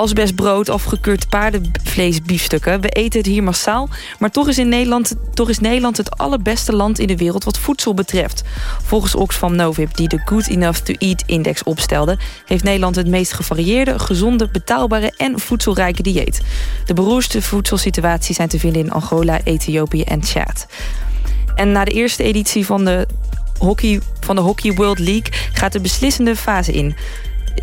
asbestbrood, afgekeurd paardenvleesbiefstukken. We eten het hier massaal, maar toch is, in Nederland, toch is Nederland het allerbeste land in de wereld wat voedsel betreft. Volgens Oxfam Novib, die de Good Enough to Eat Index opstelde... heeft Nederland het meest gevarieerde, gezonde, betaalbare en voedselrijke dieet. De beroerdste voedselsituaties zijn te vinden in Angola, Ethiopië en Tjaad. En na de eerste editie van de Hockey, van de Hockey World League gaat de beslissende fase in.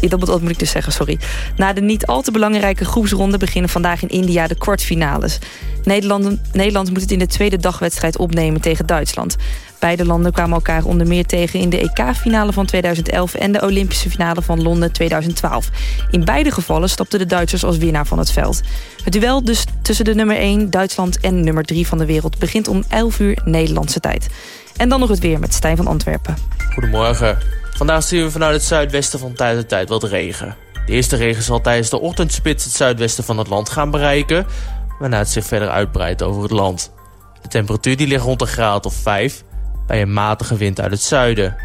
Dat moet, moet ik dus zeggen, sorry. Na de niet al te belangrijke groepsronde beginnen vandaag in India de kwartfinales. Nederland, Nederland moet het in de tweede dagwedstrijd opnemen tegen Duitsland. Beide landen kwamen elkaar onder meer tegen in de EK-finale van 2011... en de Olympische finale van Londen 2012. In beide gevallen stapten de Duitsers als winnaar van het veld. Het duel dus tussen de nummer 1 Duitsland en nummer 3 van de wereld... begint om 11 uur Nederlandse tijd. En dan nog het weer met Stijn van Antwerpen. Goedemorgen. Vandaag zien we vanuit het zuidwesten van tijd tot tijd wat regen. De eerste regen zal tijdens de ochtendspits het zuidwesten van het land gaan bereiken... waarna het zich verder uitbreidt over het land. De temperatuur die ligt rond een graad of 5 bij een matige wind uit het zuiden.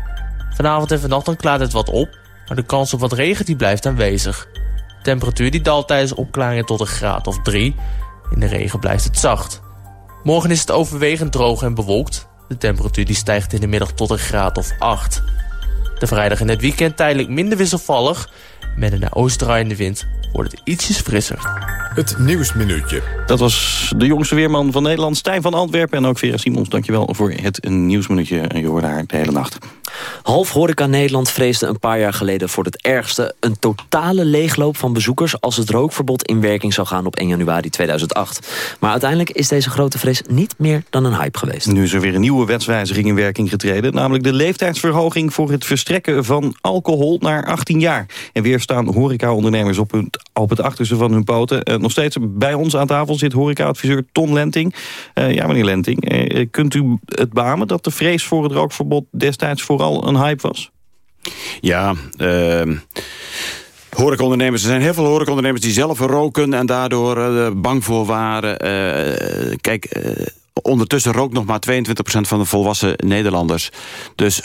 Vanavond en vannacht dan klaart het wat op, maar de kans op wat regen die blijft aanwezig. De temperatuur die daalt tijdens opklaringen tot een graad of 3. In de regen blijft het zacht. Morgen is het overwegend droog en bewolkt. De temperatuur die stijgt in de middag tot een graad of 8. De vrijdag en het weekend tijdelijk minder wisselvallig. Met een naar oost draaiende wind wordt het ietsjes frisser. Het Nieuwsminuutje. Dat was de jongste weerman van Nederland, Stijn van Antwerpen. En ook Vera Simons, dankjewel voor het Nieuwsminuutje. Je hoorde haar de hele nacht. Half Horeca Nederland vreesde een paar jaar geleden voor het ergste. Een totale leegloop van bezoekers als het rookverbod in werking zou gaan op 1 januari 2008. Maar uiteindelijk is deze grote vrees niet meer dan een hype geweest. Nu is er weer een nieuwe wetswijziging in werking getreden. Namelijk de leeftijdsverhoging voor het verstrekken van alcohol naar 18 jaar. En weer staan horecaondernemers op, op het achterste van hun poten. Uh, nog steeds bij ons aan tafel zit horecaadviseur Ton Lenting. Uh, ja, meneer Lenting, uh, kunt u het beamen dat de vrees voor het rookverbod destijds vooral een hype was? Ja, uh, horecaondernemers. Er zijn heel veel horecaondernemers die zelf roken... en daardoor uh, bang voor waren. Kijk... Ondertussen rookt nog maar 22% van de volwassen Nederlanders. Dus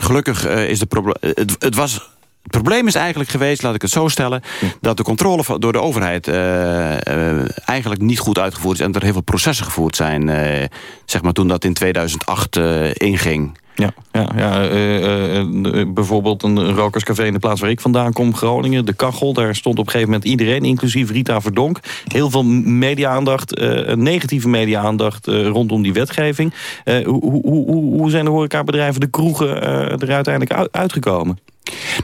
gelukkig is de probleem... Het was het probleem is eigenlijk geweest, laat ik het zo stellen... dat de controle door de overheid uh, uh, eigenlijk niet goed uitgevoerd is... en er heel veel processen gevoerd zijn, uh, zeg maar toen dat in 2008 inging. Ja, ja, ja bijvoorbeeld een rokerscafé in de plaats waar ik vandaan kom, Groningen. De Kachel, daar stond op een gegeven moment iedereen, inclusief Rita Verdonk. Heel veel media-aandacht, negatieve media-aandacht rondom die wetgeving. hoe, hoe, hoe, hoe zijn de horecabedrijven, de kroegen er uiteindelijk uitgekomen?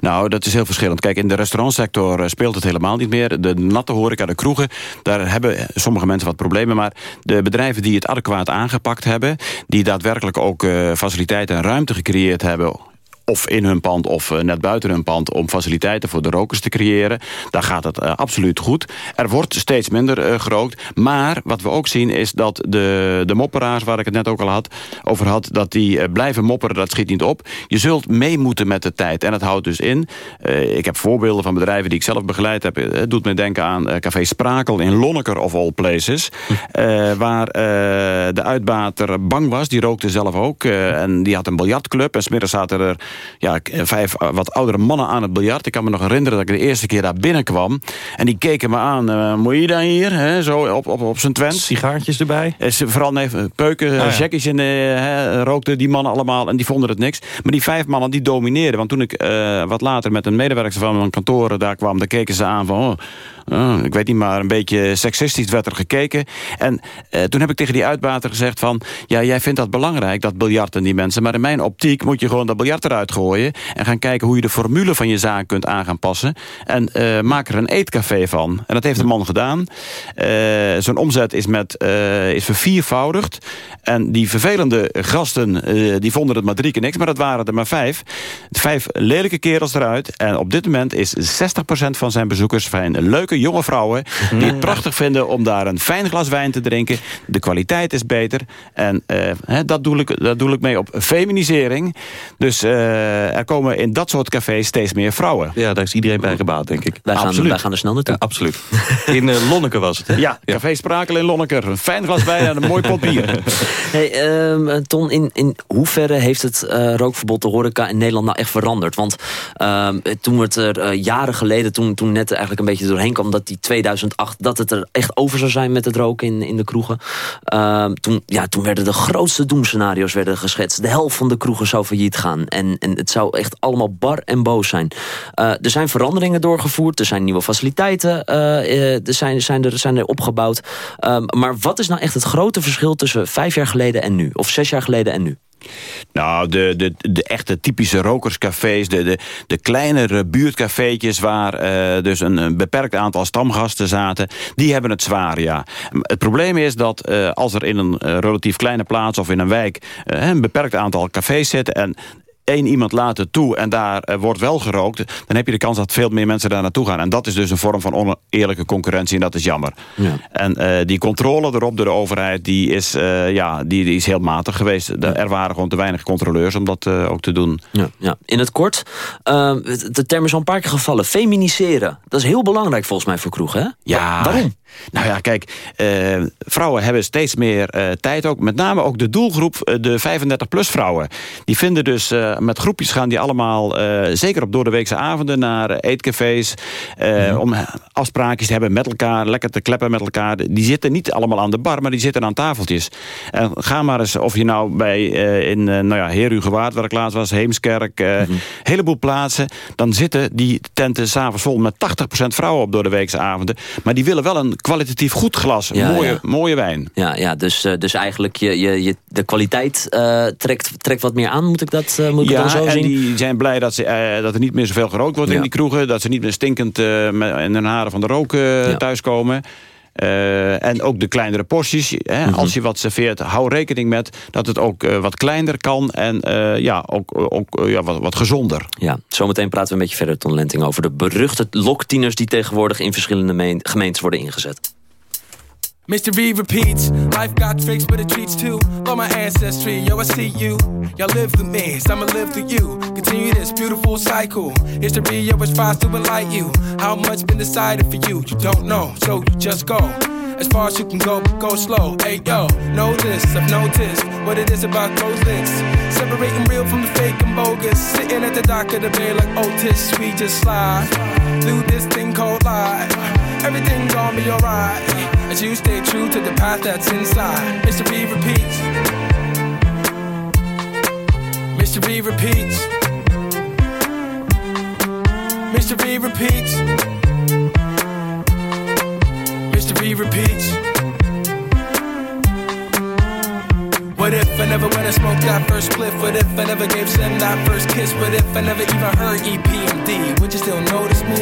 Nou, dat is heel verschillend. Kijk, in de restaurantsector eh, speelt het helemaal niet meer. De natte horeca, de kroegen, daar hebben sommige mensen wat problemen. Maar de bedrijven die het adequaat aangepakt hebben... die daadwerkelijk ook uh, faciliteiten en ruimte gecreëerd hebben of in hun pand of eh, net buiten hun pand... om faciliteiten voor de rokers te creëren. Daar gaat het uh, absoluut goed. Er wordt steeds minder uh, gerookt. Maar wat we ook zien is dat de, de mopperaars... waar ik het net ook al had, over had... dat die blijven mopperen, dat schiet niet op. Je zult mee moeten met de tijd. En dat houdt dus in... ik heb voorbeelden van bedrijven die ik zelf begeleid heb. Het doet me denken aan Café Sprakel in Lonneker of all places. waar de uitbater bang was. Die rookte zelf ook. en die had een biljartclub. En smiddags zaten er ja, vijf eh, wat oudere mannen aan het biljart. Ik kan me nog herinneren dat ik de eerste keer daar binnenkwam. En die keken me aan. Uh, moet je dan hier? Hè, zo op, op, op zijn twens. Sigaartjes erbij? Uh, vooral nee, peuken, ah, ja. in de, rookten die mannen allemaal. En die vonden het niks. Maar die vijf mannen die domineerden. Want toen ik wat later met een medewerker van mijn kantoor daar kwam... dan keken ze aan van... Oh, uh, ik weet niet, maar een beetje seksistisch werd er gekeken. En uh, toen heb ik tegen die uitbater gezegd van... ja, jij vindt dat belangrijk, dat biljart en die mensen... maar in mijn optiek moet je gewoon dat biljart eruit gooien... en gaan kijken hoe je de formule van je zaak kunt aan gaan passen. En uh, maak er een eetcafé van. En dat heeft de man gedaan. Zijn omzet is, met, is verviervoudigd. En die vervelende gasten, die vonden het maar drie keer niks... maar dat waren er maar vijf. Vijf lelijke kerels eruit. En op dit moment is 60% van zijn bezoekers... fijn leuke jonge vrouwen die het prachtig vinden om daar een fijn glas wijn te drinken. De kwaliteit is beter. En uh, dat, doe ik, dat doe ik mee op feminisering. Dus uh, er komen in dat soort cafés steeds meer vrouwen. Ja, daar is iedereen bij gebaat, denk ik. Wij gaan, wij gaan er snel naartoe. Ja, absoluut. In uh, Lonneke was het, hè? Ja, Café Sprakel in Lonneke. Een fijn glas wijn en een mooi pot bier. hey, uh, Ton, in, in hoeverre heeft het rookverbod de horeca in Nederland nou echt veranderd? Want ehm, toen het er jaren geleden, toen, toen net eigenlijk een beetje doorheen kwam... dat die 2008, dat het er echt over zou zijn met het roken in, in de kroegen. Uh, toen, ja, toen werden de grootste doemscenario's werden geschetst. De helft van de kroegen zou failliet gaan. En, en het zou echt allemaal bar en boos zijn. Uh, er zijn veranderingen doorgevoerd. Er zijn nieuwe faciliteiten. Uh, er, zijn, zijn, er, zijn er opgebouwd. Ehm, maar wat is nou echt het grote verschil tussen vijf jaar geleden en nu? Of zes jaar geleden en nu? Nou, de, de, de echte typische rokerscafés, de, de, de kleinere buurtcafeetjes... waar uh, dus een, beperkt aantal stamgasten zaten, die hebben het zwaar, ja. Het probleem is dat uh, als er in een uh, relatief kleine plaats of in een wijk... een beperkt aantal cafés zitten en één iemand laat het toe en daar uh, wordt wel gerookt... dan heb je de kans dat veel meer mensen daar naartoe gaan. En dat is dus een vorm van oneerlijke concurrentie en dat is jammer. Ja. En uh, die controle erop door de overheid, die is, uh, ja, die, die, is heel matig geweest. Ja. Er waren gewoon te weinig controleurs om dat ook te doen. Ja, ja. In het kort, de term is al een paar keer gevallen. Feminiseren, dat is heel belangrijk volgens mij voor kroegen, hè? Ja. Waarom? Nou ja, kijk, vrouwen hebben steeds meer tijd ook. Met name ook de doelgroep, de 35-plus vrouwen. Die vinden dus, met groepjes gaan die allemaal... zeker op doordeweekse avonden naar eetcafés... Mm. om afspraakjes te hebben met elkaar, lekker te kleppen met elkaar. Die zitten niet allemaal aan de bar, maar die zitten aan tafeltjes. En ga maar eens, of je nou bij in nou ja, Heerugewaard, waar ik laatst was... Heemskerk, mm -hmm. heleboel plaatsen... dan zitten die tenten s'avonds vol met 80% vrouwen op doordeweekse avonden. Maar die willen wel een kwalitatief goed glas. Ja, mooie, ja. mooie wijn. Ja, ja dus, dus eigenlijk je, je, je, de kwaliteit trekt, trekt wat meer aan. Moet ik dat, moet ik ja, dan zo en zien? die zijn blij dat, ze, dat er niet meer zoveel gerookt wordt in die kroegen. Dat ze niet meer stinkend met, in hun haren van de rook thuiskomen. Uh, en ook de kleinere porties. Hè, mm -hmm. Als je wat serveert, hou rekening met dat het ook uh, wat kleiner kan. En uh, ja, ook, ook ja, wat, wat gezonder. Ja, zometeen praten we een beetje verder, Ton Lenting... over de beruchte loktieners die tegenwoordig in verschillende gemeentes worden ingezet. Mr. V repeats, life got tricks, but it treats too. Love my ancestry, yo, I see you. Y'all live through me, so I'ma live through you. Continue this beautiful cycle. History, it tries to enlighten you. How much been decided for you? You don't know, so you just go. As far as you can go, go slow. Hey, yo, this, I've noticed what it is about those links. Separating real from the fake and bogus. Sitting at the dock of the bay like oh, Otis, we just slide through this thing called life. Everything's gonna be alright as you stay true to the path that's inside. Mr. B repeats. Mr. B repeats. Mr. B repeats. B repeats. What if I never went and smoked that first spliff? What if I never gave Sam that first kiss? What if I never even heard EPMD? Would you still notice me?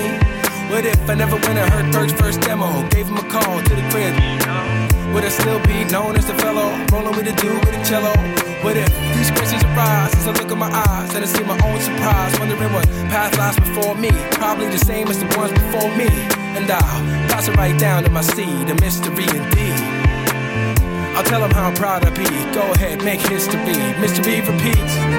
What if I never went and heard Berg's first demo? Gave him a call to the crib. Would I still be known as the fellow? Rolling with a dude with a cello? What if these questions arise as I look in my eyes and I see my own surprise? Wondering what path lies before me. Probably the same as the ones before me. And I'll pass it right down to my seed, a mystery indeed. I'll tell them how proud I be. Go ahead, make history. Mr. B repeats.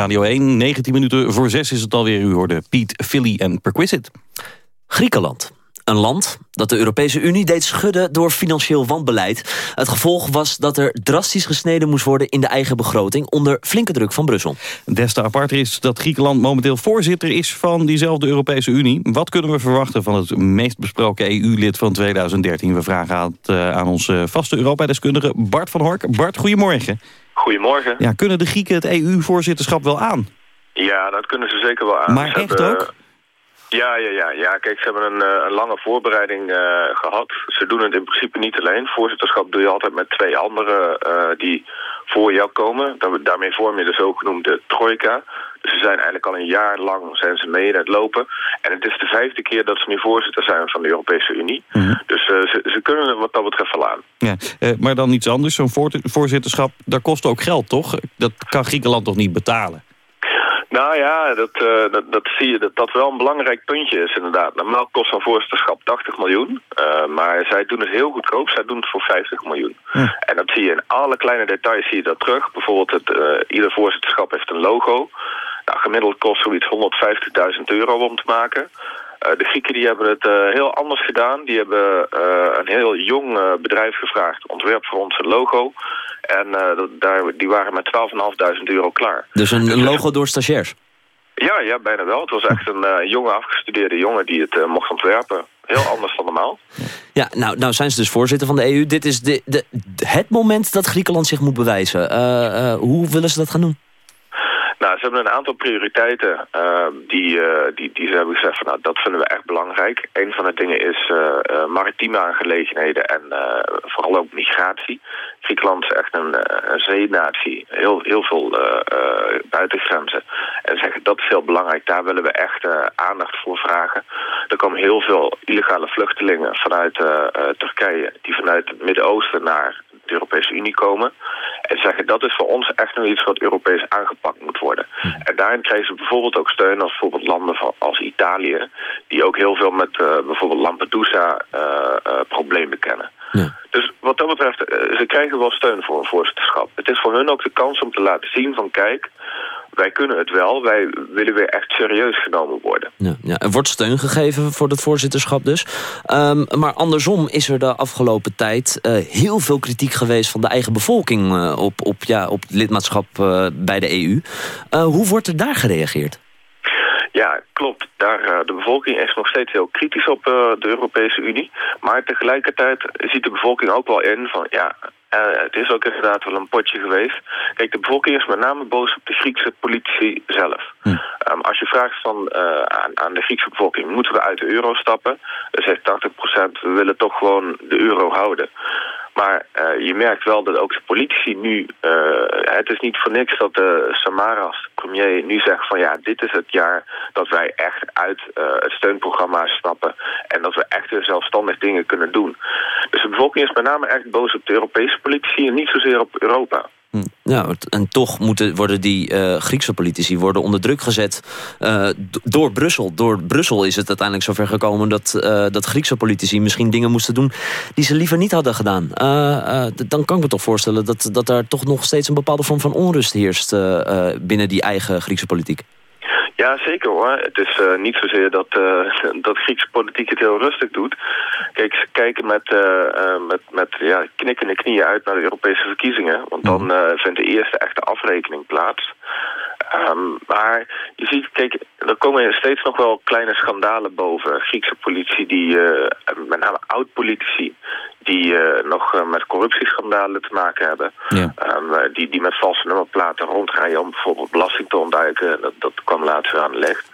Radio 1. 19 minuten voor 6 is het alweer. U hoorde Piet, Philly en Perquisite. Griekenland. Een land dat de Europese Unie deed schudden door financieel wanbeleid. Het gevolg was dat er drastisch gesneden moest worden in de eigen begroting... onder flinke druk van Brussel. Des te aparter is dat Griekenland momenteel voorzitter is van diezelfde Europese Unie. Wat kunnen we verwachten van het meest besproken EU-lid van 2013? We vragen het uh, aan onze vaste Europa-deskundige Bart van Hork. Bart, goedemorgen. Goedemorgen. Ja, kunnen de Grieken het EU-voorzitterschap wel aan? Ja, dat kunnen ze zeker wel aan. Maar Ze echt hebben- ook? Ja, ja, ja, ja. Kijk, ze hebben een, eh, een lange voorbereiding eh, gehad. Ze doen het in principe niet alleen. Voorzitterschap doe je altijd met twee anderen eh, die voor jou komen. Daar- Daarmee vorm je de zogenoemde trojka. Dus ze zijn eigenlijk al een jaar lang zijn ze mee in het lopen. En het is de vijfde keer dat ze nu voorzitter zijn van de Europese Unie. Dus eh, ze, ze kunnen het wat dat betreft wel aan. Ja, maar dan iets anders. Zo'n voor- voorzitterschap, daar kost ook geld, toch? Dat kan Griekenland toch niet betalen? Nou ja, dat, eh, dat, dat zie je dat dat wel een belangrijk puntje is inderdaad. Normaal kost een voorzitterschap 80 miljoen. eh, maar zij doen het heel goedkoop. Zij doen het voor 50 miljoen. En dat zie je in alle kleine details zie je dat terug. Bijvoorbeeld, het, eh, ieder voorzitterschap heeft een logo. Nou, gemiddeld kost zoiets 150.000 euro om te maken. Eh, de Grieken die hebben het eh, heel anders gedaan. Die hebben eh, een heel jong bedrijf gevraagd. Ontwerp voor ons een logo. En daar, die waren met 12.500 euro klaar. Dus een, een logo door stagiairs. Ja, ja, bijna wel. Het was echt een jonge afgestudeerde jongen die het mocht ontwerpen. Heel anders dan normaal. Ja, nou, nou zijn ze dus voorzitter van de EU. Dit is de, de, het moment dat Griekenland zich moet bewijzen. Hoe willen ze dat gaan doen? Nou, ze hebben een aantal prioriteiten eh, die, eh, die, die ze hebben gezegd van nou, dat vinden we echt belangrijk. Een van de dingen is eh, eh, maritieme aangelegenheden en vooral ook migratie. Griekenland is echt een, een heel, heel veel buitengrenzen. En ze zeggen dat is heel belangrijk, daar willen we echt aandacht voor vragen. Er komen heel veel illegale vluchtelingen vanuit Turkije die vanuit het Midden-Oosten naar de Europese Unie komen. En zeggen dat is voor ons echt nog iets wat Europees aangepakt moet worden. En daarin krijgen ze bijvoorbeeld ook steun als bijvoorbeeld landen van, als Italië, die ook heel veel met eh, bijvoorbeeld Lampedusa eh, problemen kennen. Dus wat dat betreft, ze krijgen wel steun voor een voorzitterschap. Het is voor hun ook de kans om te laten zien van kijk, wij kunnen het wel, wij willen weer echt serieus genomen worden. Ja, ja, er wordt steun gegeven voor het voorzitterschap dus. Ehm, maar andersom is er de afgelopen tijd eh, heel veel kritiek geweest... van de eigen bevolking eh, op, op, ja, op lidmaatschap eh, bij de EU. Hoe wordt er daar gereageerd? Ja, klopt. Daar, de bevolking is nog steeds heel kritisch op de Europese Unie. Maar tegelijkertijd ziet de bevolking ook wel in van ja, eh, het is ook inderdaad wel een potje geweest. Kijk, de bevolking is met name boos op de Griekse politici zelf. Ehm, als je vraagt van, eh, aan, aan de Griekse bevolking, moeten we uit de euro stappen? Dan zegt 80% we willen toch gewoon de euro houden. Maar eh, je merkt wel dat ook de politici nu... eh, het is niet voor niks dat de Samaras, premier, nu zegt van... ja, dit is het jaar dat wij echt uit het steunprogramma stappen... en dat we echt zelfstandig dingen kunnen doen. Dus de bevolking is met name echt boos op de Europese politici... en niet zozeer op Europa. Hm. Ja, en toch moeten, worden die eh, Griekse politici worden onder druk gezet eh, door Brussel. Door Brussel is het uiteindelijk zover gekomen dat, eh, dat Griekse politici misschien dingen moesten doen die ze liever niet hadden gedaan. Dan kan ik me toch voorstellen dat, dat daar toch nog steeds een bepaalde vorm van onrust heerst binnen die eigen Griekse politiek. Ja, zeker hoor. Het is eh, niet zozeer dat, eh, dat Griekse politiek het heel rustig doet. Kijk, ze kijken met, eh, met, met ja, knikkende knieën uit naar de Europese verkiezingen. Want dan eh, vindt de eerste echte afrekening plaats. Ehm, maar je ziet, kijk, er komen steeds nog wel kleine schandalen boven. Griekse politie, die, eh, met name oud-politici, die nog met corruptieschandalen te maken hebben. Ja. Ehm, die, die met valse nummerplaten rondrijden om bijvoorbeeld belasting te ontduiken. Dat, dat kwam later aan het licht.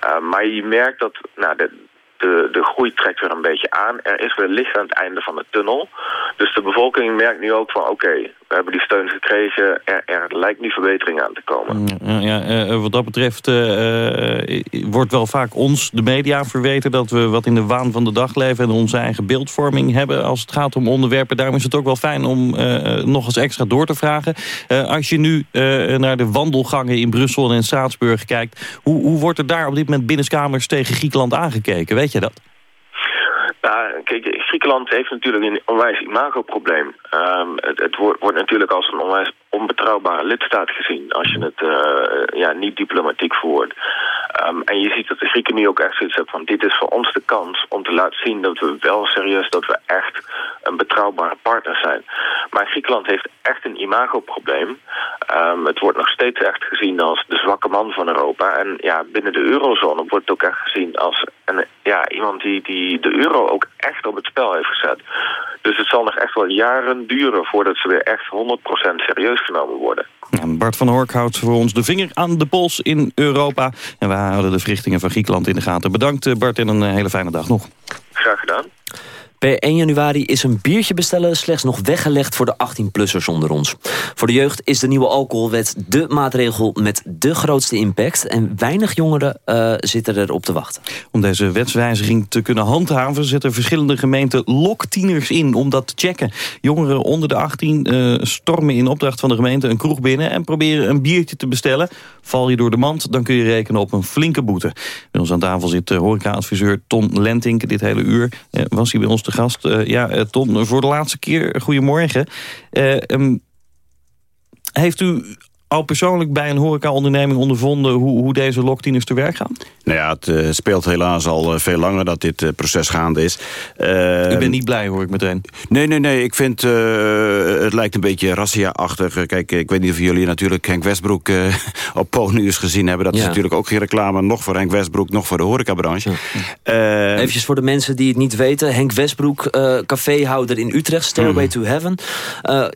Ehm, maar je merkt dat nou, de, de, de groei trekt weer een beetje aan. Er is weer licht aan het einde van de tunnel. Dus de bevolking merkt nu ook van oké, we hebben die steun gekregen. Er, er lijkt nu verbetering aan te komen. Ja, ja, uh, wat dat betreft uh, wordt wel vaak ons, de media, verweten... dat we wat in de waan van de dag leven en onze eigen beeldvorming hebben... als het gaat om onderwerpen. Daarom is het ook wel fijn om nog eens extra door te vragen. als je nu naar de wandelgangen in Brussel en in Straatsburg kijkt... Hoe, hoe wordt er daar op dit moment binnenskamers tegen Griekenland aangekeken? Weet je dat? Nou, kijk, Griekenland heeft natuurlijk een onwijs imagoprobleem. Um, het, het wordt, natuurlijk als een onwijs onbetrouwbare lidstaat gezien... als je het uh, ja, niet diplomatiek voert. Um, en je ziet dat de Grieken nu ook echt zoiets hebben van... dit is voor ons de kans om te laten zien dat we wel serieus... dat we echt een betrouwbare partner zijn. Maar Griekenland heeft echt een imagoprobleem. Um, het wordt nog steeds echt gezien als de zwakke man van Europa. En ja, binnen de eurozone wordt het ook echt gezien als een, ja, iemand die, die de euro ook echt op het spel heeft gezet. Dus het zal nog echt wel jaren duren voordat ze weer echt 100% serieus genomen worden. Bart van Hork houdt voor ons de vinger aan de pols in Europa. En we houden de verrichtingen van Griekenland in de gaten. Bedankt eh, Bart en een eh, hele fijne dag nog. Graag gedaan. Per 1 januari is een biertje bestellen slechts nog weggelegd voor de 18-plussers onder ons. Voor de jeugd is de nieuwe alcoholwet de maatregel met de grootste impact. En weinig jongeren uh, zitten erop te wachten. Om deze wetswijziging te kunnen handhaven zetten verschillende gemeenten loktieners in om dat te checken. Jongeren onder de 18 uh, stormen in opdracht van de gemeente een kroeg binnen en proberen een biertje te bestellen. Val je door de mand, dan kun je rekenen op een flinke boete. Bij ons aan tafel zit uh, horeca-adviseur Ton Lentink. Dit hele uur was hij bij ons gast. Uh, ja, uh, Ton, voor de laatste keer, goedemorgen. Uh, um, heeft u al persoonlijk bij een horecaonderneming ondervonden... hoe, hoe deze loktieners te werk gaan? Nou ja, het uh, speelt helaas al uh, veel langer dat dit uh, proces gaande is. U bent niet blij, hoor ik meteen. Nee, nee, nee. Ik vind, het lijkt een beetje razzia-achtig. Kijk, ik weet niet of jullie natuurlijk Henk Westbroek op Ponius gezien hebben. Dat ja. is natuurlijk ook geen reclame, nog voor Henk Westbroek, nog voor de horecabranche. Ja. Even voor de mensen die het niet weten. Henk Westbroek, caféhouder in Utrecht, Stairway mm. to Heaven.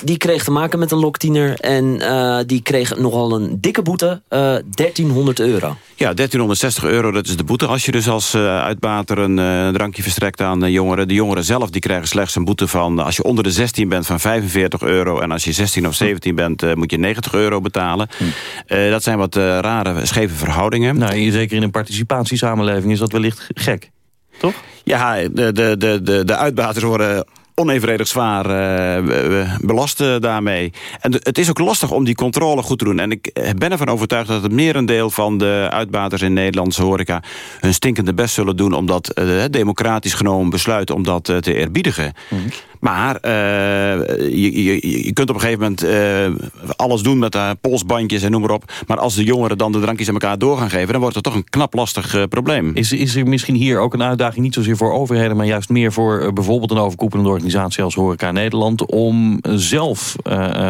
die kreeg te maken met een loktiener en die kreeg nogal een dikke boete, uh, 1300 euro. Ja, 1360 euro, dat is de boete. Als je dus als uh, uitbater een uh, drankje verstrekt aan jongeren. De jongeren zelf die krijgen slechts een boete van... als je onder de 16 bent van 45 euro... en als je 16 of 17 bent uh, moet je 90 euro betalen. Hm. dat zijn wat rare, scheve verhoudingen. Nou, zeker in een participatiesamenleving is dat wellicht gek. Toch? Ja, de, de, de, de, de uitbaters worden onevenredig zwaar uh, belast daarmee. En het is ook lastig om die controle goed te doen. En ik eh, ben ervan overtuigd dat het merendeel van de uitbaters in Nederlandse horeca... hun stinkende best zullen doen om dat uh, democratisch genomen besluit... om dat te eerbiedigen. -hmm. Maar je, je, je, kunt op een gegeven moment alles doen met polsbandjes en noem maar op. Maar als de jongeren dan de drankjes aan elkaar door gaan geven... dan wordt het toch een knap lastig probleem. Is, is er misschien hier ook een uitdaging niet zozeer voor overheden... maar juist meer voor bijvoorbeeld een overkoepelende organisatie als Horeca Nederland... om zelf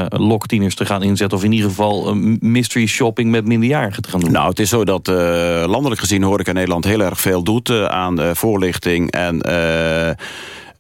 loktieners te gaan inzetten... of in ieder geval mystery shopping met minderjarigen te gaan doen? Nou, het is zo dat uh, landelijk gezien Horeca Nederland heel erg veel doet... aan voorlichting en...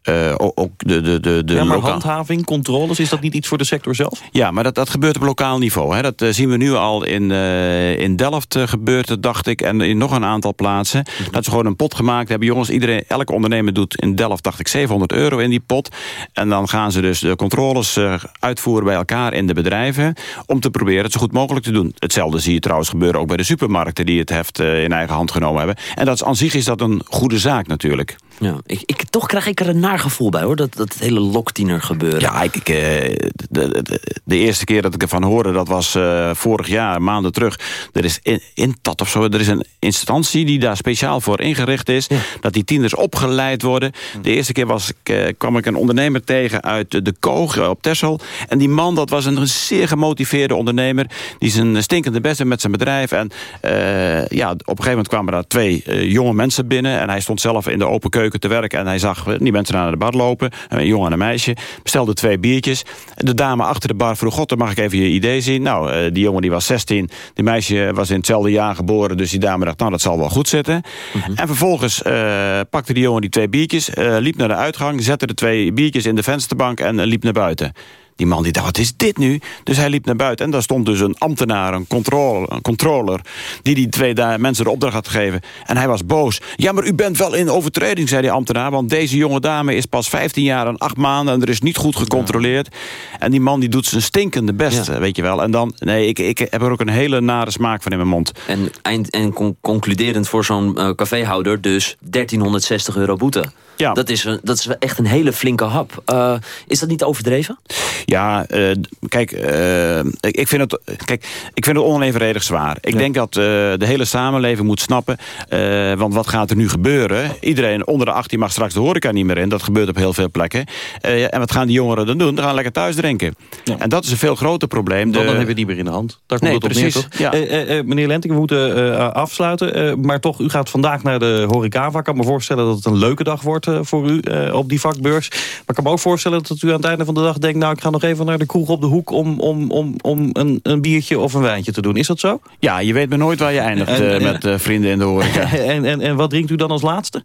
Uh, ook de, de, de, de ja, maar handhaving, controles, is dat niet iets voor de sector zelf? Ja, maar dat, dat gebeurt op lokaal niveau. Hè. Dat uh, zien we nu al in, uh, in Delft gebeurt, dacht ik, en in nog een aantal plaatsen. Mm -hmm. Dat ze gewoon een pot gemaakt hebben. Jongens, iedereen, elke ondernemer doet in Delft, dacht ik, 700 euro in die pot. En dan gaan ze dus de controles uitvoeren bij elkaar in de bedrijven... om te proberen het zo goed mogelijk te doen. Hetzelfde zie je trouwens gebeuren ook bij de supermarkten... die het heft in eigen hand genomen hebben. En dat is, aan zich is dat een goede zaak natuurlijk. Ja, ik, ik, toch krijg ik er een naar gevoel bij, hoor. Dat, dat hele loktiener gebeuren. Ja, ik, ik de, de, de, eerste keer dat ik ervan hoorde, dat was uh, vorig jaar, maanden terug. Er is in, in dat of zo, er is een instantie die daar speciaal voor ingericht is. Ja. Dat die tieners opgeleid worden. De eerste keer was ik, uh, kwam ik een ondernemer tegen uit de Koog op Texel. En die man, dat was een zeer gemotiveerde ondernemer. Die zijn stinkende best met zijn bedrijf. En uh, ja, op een gegeven moment kwamen daar twee jonge mensen binnen. En hij stond zelf in de open keuken te werken. En hij zag die mensen naar de bar lopen. Een jongen en een meisje. Bestelde twee biertjes. De dame achter de bar vroeg, god, dan mag ik even je idee zien. Nou, uh, die jongen die was 16. Die meisje was in hetzelfde jaar geboren. Dus die dame dacht, nou, dat zal wel goed zitten. Mhm. En vervolgens uh, pakte die jongen die twee biertjes. liep naar de uitgang. Zette de twee biertjes in de vensterbank en liep naar buiten. Die man die dacht, wat is dit nu? Dus hij liep naar buiten en daar stond dus een ambtenaar, een, controle, een controller... die die twee mensen de opdracht had gegeven. En hij was boos. Ja, maar u bent wel in overtreding, zei die ambtenaar... want deze jonge dame is pas 15 jaar en 8 maanden... en er is niet goed gecontroleerd. En die man die doet zijn stinkende best, weet je wel. En dan, nee, ik, ik heb er ook een hele nare smaak van in mijn mond. En, eind, en concluderend voor zo'n uh, caféhouder dus 1360 euro boete. Ja. Dat, is, een, dat is echt een hele flinke hap. Uh, is dat niet overdreven? Ja, uh, kijk, uh, ik, vind het, kijk, ik vind het onevenredig zwaar. Ik denk dat de hele samenleving moet snappen... want wat gaat er nu gebeuren? Iedereen onder de 18 mag straks de horeca niet meer in. Dat gebeurt op heel veel plekken. en wat gaan die jongeren dan doen? Ze gaan lekker thuis drinken. Ja. En dat is een veel groter probleem. Dan, dan hebben we het niet meer in de hand. Daar komt nee, het op precies. neer, Ja. meneer Lenting, we moeten afsluiten. maar toch, u gaat vandaag naar de horeca. Ik kan me voorstellen dat het een leuke dag wordt voor u op die vakbeurs. Maar ik kan me ook voorstellen dat u aan het einde van de dag denkt... nou, ik ga nog even naar de kroeg op de hoek om, om, om, om een, een biertje of een wijntje te doen. Is dat zo? Ja, je weet maar nooit waar je eindigt en, met uh, vrienden in de horeca. en, en, en wat drinkt u dan als laatste?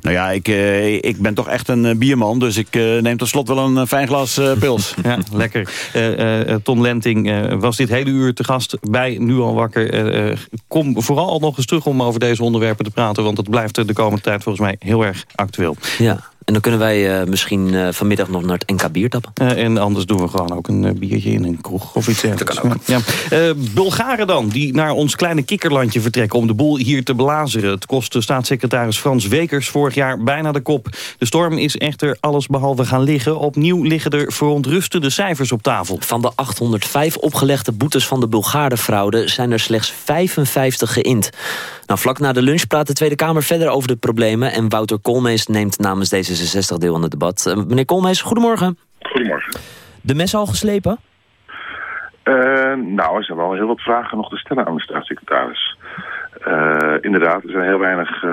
Nou ja, ik, uh, ik ben toch echt een bierman. Dus ik uh, neem tot slot wel een fijn glas uh, pils. ja, lekker. Ton Lenting was dit hele uur te gast bij Nu al wakker. kom vooral nog eens terug om over deze onderwerpen te praten. Want het blijft de komende tijd volgens mij heel erg actueel. Ja. En dan kunnen wij uh, misschien uh, vanmiddag nog naar het NK bier tappen. Uh, en anders doen we gewoon ook een biertje in een kroeg of iets dergelijks. Dat kan ook. Ja. Bulgaren dan, die naar ons kleine kikkerlandje vertrekken... om de boel hier te belazeren. Het kostte staatssecretaris Frans Wekers vorig jaar bijna de kop. De storm is echter allesbehalve gaan liggen. Opnieuw liggen er verontrustende cijfers op tafel. Van de 805 opgelegde boetes van de Bulgarenfraude... zijn er slechts 55 geïnd. Nou, vlak na de lunch praat de Tweede Kamer verder over de problemen... en Wouter Koolmees neemt namens D66 deel aan het debat. Uh, meneer Koolmees, goedemorgen. Goedemorgen. De mes al geslepen? Uh, nou, er zijn wel heel wat vragen nog te stellen aan de staatssecretaris. Uh, inderdaad, er zijn heel weinig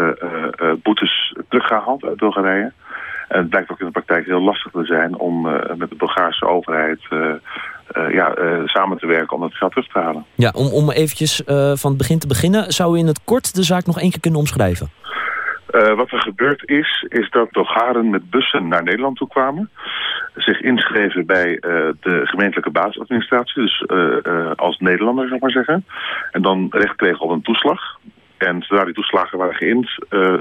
boetes teruggehaald uit Bulgarije. En het blijkt ook in de praktijk heel lastig te zijn om met de Bulgaarse overheid uh, ja, uh, samen te werken om dat geld terug te halen. Ja, om, om eventjes uh, van het begin te beginnen... zou u in het kort de zaak nog één keer kunnen omschrijven? Wat er gebeurd is, is dat Bulgaren met bussen naar Nederland toe kwamen. Zich inschreven bij de gemeentelijke basisadministratie, dus als Nederlander zou ik maar zeggen. En dan recht kregen op een toeslag. En zodra die toeslagen waren geïnd,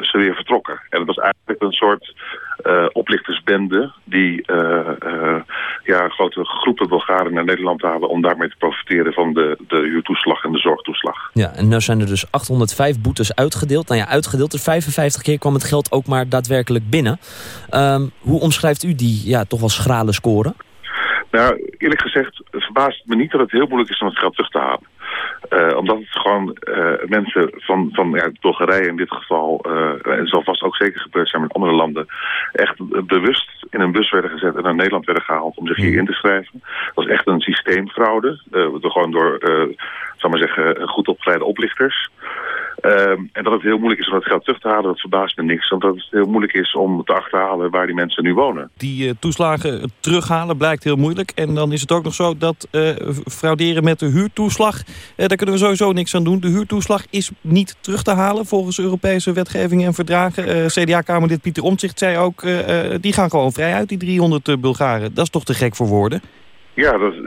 ze weer vertrokken. En dat was eigenlijk een soort uh, oplichtersbende die uh, ja, grote groepen Bulgaren naar Nederland halen om daarmee te profiteren van de, de huurtoeslag en de zorgtoeslag. Ja, en nu zijn er dus 805 boetes uitgedeeld. Nou ja, uitgedeeld, dus 55 keer kwam het geld ook maar daadwerkelijk binnen. Um, hoe omschrijft u die ja, toch wel schrale score? Nou, eerlijk gezegd verbaast me niet dat het heel moeilijk is om het geld terug te halen. Uh, omdat het gewoon uh, mensen van, van ja, Bulgarije in dit geval, uh, en zal vast ook zeker gebeurd zijn met andere landen, echt bewust in een bus werden gezet en naar Nederland werden gehaald om zich hier in te schrijven. Dat is echt een systeemfraude. gewoon door, zal maar zeggen, goed opgeleide oplichters. Um, en dat het heel moeilijk is om dat geld terug te halen, dat verbaast me niks. Want dat het heel moeilijk is om te achterhalen waar die mensen nu wonen. Die uh, toeslagen terughalen blijkt heel moeilijk. En dan is het ook nog zo dat uh, frauderen met de huurtoeslag... Uh, daar kunnen we sowieso niks aan doen. De huurtoeslag is niet terug te halen volgens Europese wetgeving en verdragen. CDA-kamerlid Pieter Omtzigt zei ook... die gaan gewoon vrij uit, die 300 Bulgaren. Dat is toch te gek voor woorden? Ja, dat is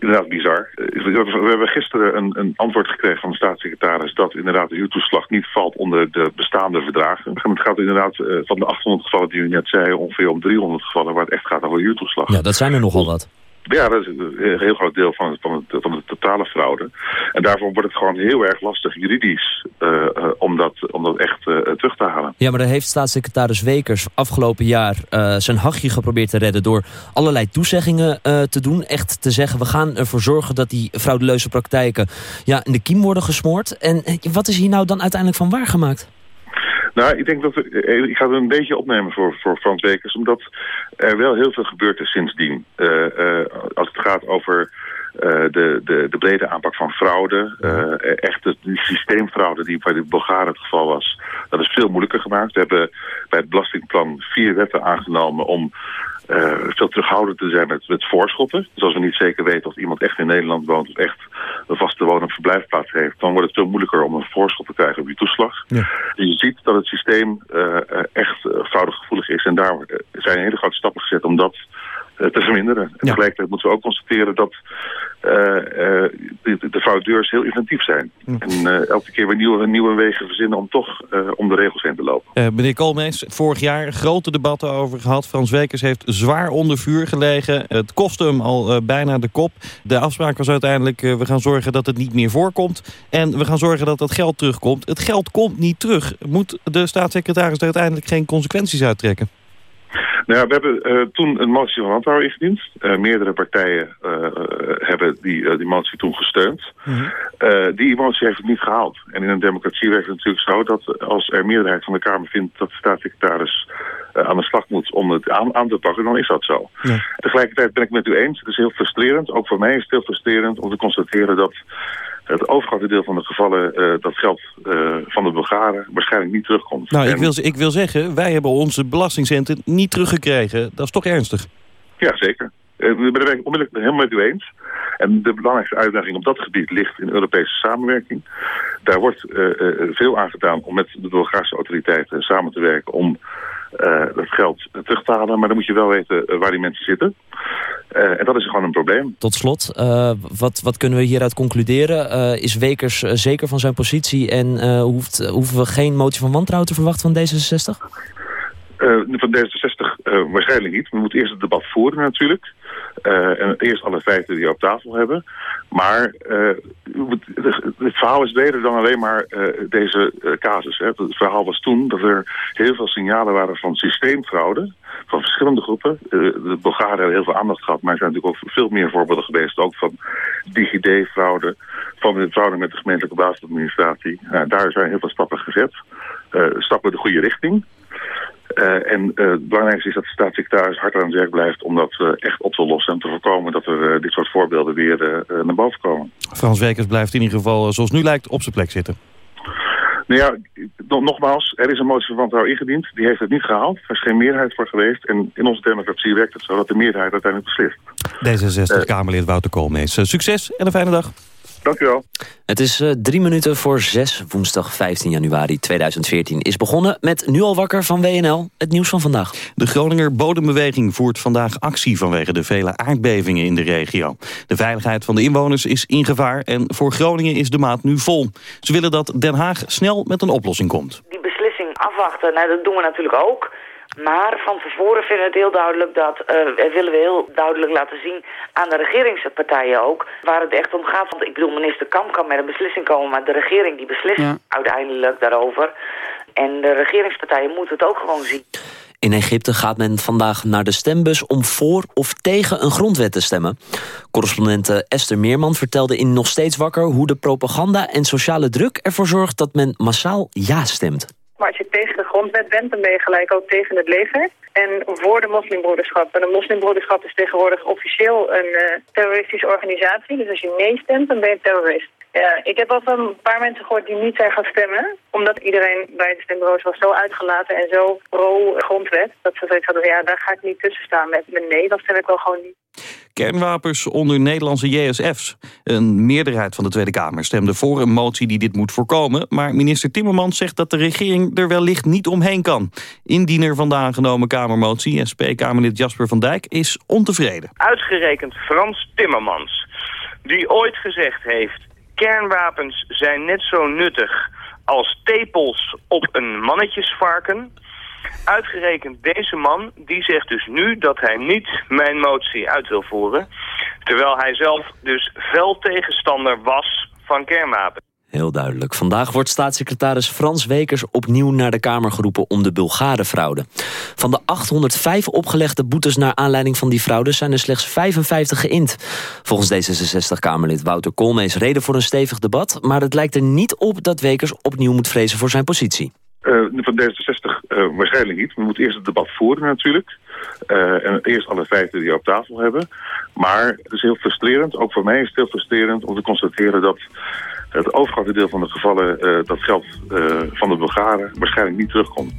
inderdaad bizar. We hebben gisteren een, een antwoord gekregen van de staatssecretaris... dat inderdaad de huurtoeslag niet valt onder de bestaande verdragen. Het gaat inderdaad eh, van de 800 gevallen die u net zei... ongeveer om 300 gevallen waar het echt gaat over huurtoeslag. Ja, dat zijn er nogal wat. Ja, dat is een heel groot deel van, van, van de totale fraude. En daarvoor wordt het gewoon heel erg lastig juridisch uh, uh, om, dat, om dat echt uh, terug te halen. Ja, maar daar heeft staatssecretaris Wekers afgelopen jaar zijn hachje geprobeerd te redden... door allerlei toezeggingen te doen. Echt te zeggen, we gaan ervoor zorgen dat die fraudeleuze praktijken ja, in de kiem worden gesmoord. En wat is hier nou dan uiteindelijk van waargemaakt? Nou, ik denk dat... Eh, ik ga het een beetje opnemen voor, voor Frans Wekers... omdat er wel heel veel gebeurd is sindsdien. Uh, het gaat over uh, de, de, de brede aanpak van fraude. Uh, echt de, die systeemfraude die bij de Bulgaren het geval was. Dat is veel moeilijker gemaakt. We hebben bij het belastingplan vier wetten aangenomen om uh, veel terughoudend te zijn met, met voorschotten. Dus als we niet zeker weten of iemand echt in Nederland woont of echt een vaste woon- of verblijfplaats heeft, dan wordt het veel moeilijker om een voorschot te krijgen op die toeslag. Ja. Dus je ziet dat het systeem uh, echt fraudegevoelig is en daar zijn hele grote stappen gezet om dat te verminderen. En tegelijkertijd moeten we ook constateren dat uh, uh, de, de fraudeurs heel inventief zijn. En uh, elke keer weer nieuwe, nieuwe wegen verzinnen om toch om de regels heen te lopen. meneer Koolmees, vorig jaar grote debatten over gehad. Frans Wekers heeft zwaar onder vuur gelegen. Het kostte hem al bijna de kop. De afspraak was uiteindelijk, we gaan zorgen dat het niet meer voorkomt. En we gaan zorgen dat dat geld terugkomt. Het geld komt niet terug. Moet de staatssecretaris er uiteindelijk geen consequenties uittrekken? Nou ja, we hebben uh, toen een motie van wantrouwen ingediend. Uh, meerdere partijen uh, hebben die, die motie toen gesteund. -hmm. die motie heeft het niet gehaald. En in een democratie werkt het natuurlijk zo dat als er meerderheid van de Kamer vindt dat de staatssecretaris aan de slag moet om het aan, aan te pakken, dan is dat zo. Ja. Tegelijkertijd ben ik met u eens, het is heel frustrerend. Ook voor mij is het heel frustrerend om te constateren dat het overgrote deel van de gevallen uh, dat geld uh, van de Bulgaren waarschijnlijk niet terugkomt. Nou, en... ik, wil, ik wil zeggen, wij hebben onze belastingcenten niet teruggekregen. Dat is toch ernstig? Ja, zeker. Uh, ik ben het onmiddellijk helemaal met u eens. En de belangrijkste uitdaging op dat gebied ligt in Europese samenwerking. Daar wordt veel aan gedaan om met de Bulgaarse autoriteiten samen te werken om uh, dat geld terug te. Maar dan moet je wel weten uh, waar die mensen zitten. Uh, en dat is gewoon een probleem. Tot slot, wat, wat kunnen we hieruit concluderen? is Wekers zeker van zijn positie en hoeft, hoeven we geen motie van wantrouwen te verwachten van D66? Van D66 waarschijnlijk niet. We moeten eerst het debat voeren natuurlijk. Uh, en eerst alle feiten die we op tafel hebben. Maar uh, het verhaal is breder dan alleen maar uh, deze casus. Hè. Het verhaal was toen dat er heel veel signalen waren van systeemfraude. Van verschillende groepen. de Bulgaren hebben heel veel aandacht gehad. Maar er zijn natuurlijk ook veel meer voorbeelden geweest. Ook van DigiD-fraude. Van de fraude met de gemeentelijke basisadministratie. daar zijn heel veel stappen gezet. stappen de goede richting. Uh, en uh, het belangrijkste is dat de staatssecretaris hard aan het werk blijft om dat uh, echt op te lossen en te voorkomen dat er dit soort voorbeelden weer naar boven komen. Frans Wekers blijft in ieder geval, zoals nu lijkt, op zijn plek zitten. Nou ja, nogmaals, er is een motie van wantrouwen ingediend. Die heeft het niet gehaald. Er is geen meerderheid voor geweest. En in onze democratie werkt het zo dat de meerderheid uiteindelijk beslist. D66-Kamerlid Wouter Koolmees. succes en een fijne dag. Dank u wel. Het is uh, drie minuten voor zes, woensdag 15 januari 2014. Is begonnen met Nu al wakker van WNL, het nieuws van vandaag. De Groninger Bodembeweging voert vandaag actie vanwege de vele aardbevingen in de regio. De veiligheid van de inwoners is in gevaar en voor Groningen is de maat nu vol. Ze willen dat Den Haag snel met een oplossing komt. Die beslissing afwachten, nou, dat doen we natuurlijk ook. Maar van tevoren vinden we het heel duidelijk dat, uh, willen we heel duidelijk laten zien aan de regeringspartijen ook, waar het echt om gaat. Want ik bedoel, minister Kamp kan met een beslissing komen, maar de regering die beslist uiteindelijk daarover. En de regeringspartijen moeten het ook gewoon zien. In Egypte gaat men vandaag naar de stembus om voor of tegen een grondwet te stemmen. Correspondente Esther Meerman vertelde in Nog Steeds Wakker... hoe de propaganda en sociale druk ervoor zorgt dat men massaal ja stemt. Maar als je tegen grondwet bent, dan ben je gelijk ook tegen het leger. En voor de moslimbroederschap. En de moslimbroederschap is tegenwoordig officieel een uh, terroristische organisatie. Dus als je nee stemt, dan ben je terrorist. Ja, ik heb al van een paar mensen gehoord die niet zijn gaan stemmen. Omdat iedereen bij de stembureaus was zo uitgelaten en zo pro-grondwet. Dat ze zoiets hadden, ja, daar ga ik niet tussen staan met, met nee. Dan stem ik wel gewoon niet. Kernwapens onder Nederlandse JSF's. Een meerderheid van de Tweede Kamer stemde voor een motie die dit moet voorkomen. Maar minister Timmermans zegt dat de regering er wellicht niet omheen kan. Indiener van de aangenomen Kamermotie, SP-Kamerlid Jasper van Dijk, is ontevreden. Uitgerekend Frans Timmermans, die ooit gezegd heeft kernwapens zijn net zo nuttig als tepels op een mannetjesvarken. Uitgerekend deze man, die zegt dus nu dat hij niet mijn motie uit wil voeren. Terwijl hij zelf dus fel tegenstander was van kernwapens. Heel duidelijk. Vandaag wordt staatssecretaris Frans Wekers opnieuw naar de Kamer geroepen om de Bulgare-fraude. Van de 805 opgelegde boetes naar aanleiding van die fraude zijn er slechts 55 geïnd. Volgens D66-Kamerlid Wouter Koolmees reden voor een stevig debat, maar het lijkt er niet op dat Wekers opnieuw moet vrezen voor zijn positie. Uh, van D66 uh, waarschijnlijk niet. We moeten eerst het debat voeren natuurlijk. Uh, en eerst alle feiten die we op tafel hebben. Maar het is heel frustrerend, ook voor mij is het heel frustrerend om te constateren dat het overgrote deel van de gevallen eh, dat geld eh, van de Bulgaren waarschijnlijk niet terugkomt.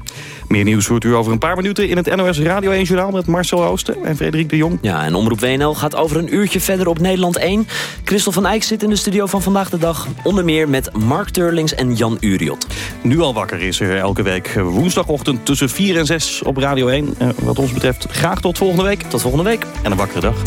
Meer nieuws hoort u over een paar minuten in het NOS Radio 1 Journaal met Marcel Oosten en Frederik de Jong. Ja, en Omroep WNL gaat over een uurtje verder op Nederland 1. Christel van Eyck zit in de studio van Vandaag de Dag. Onder meer met Mark Turlings en Jan Uriot. Nu al wakker is er elke week woensdagochtend tussen 4 en 6 op Radio 1. wat ons betreft graag tot volgende week. Tot volgende week. En een wakkere dag.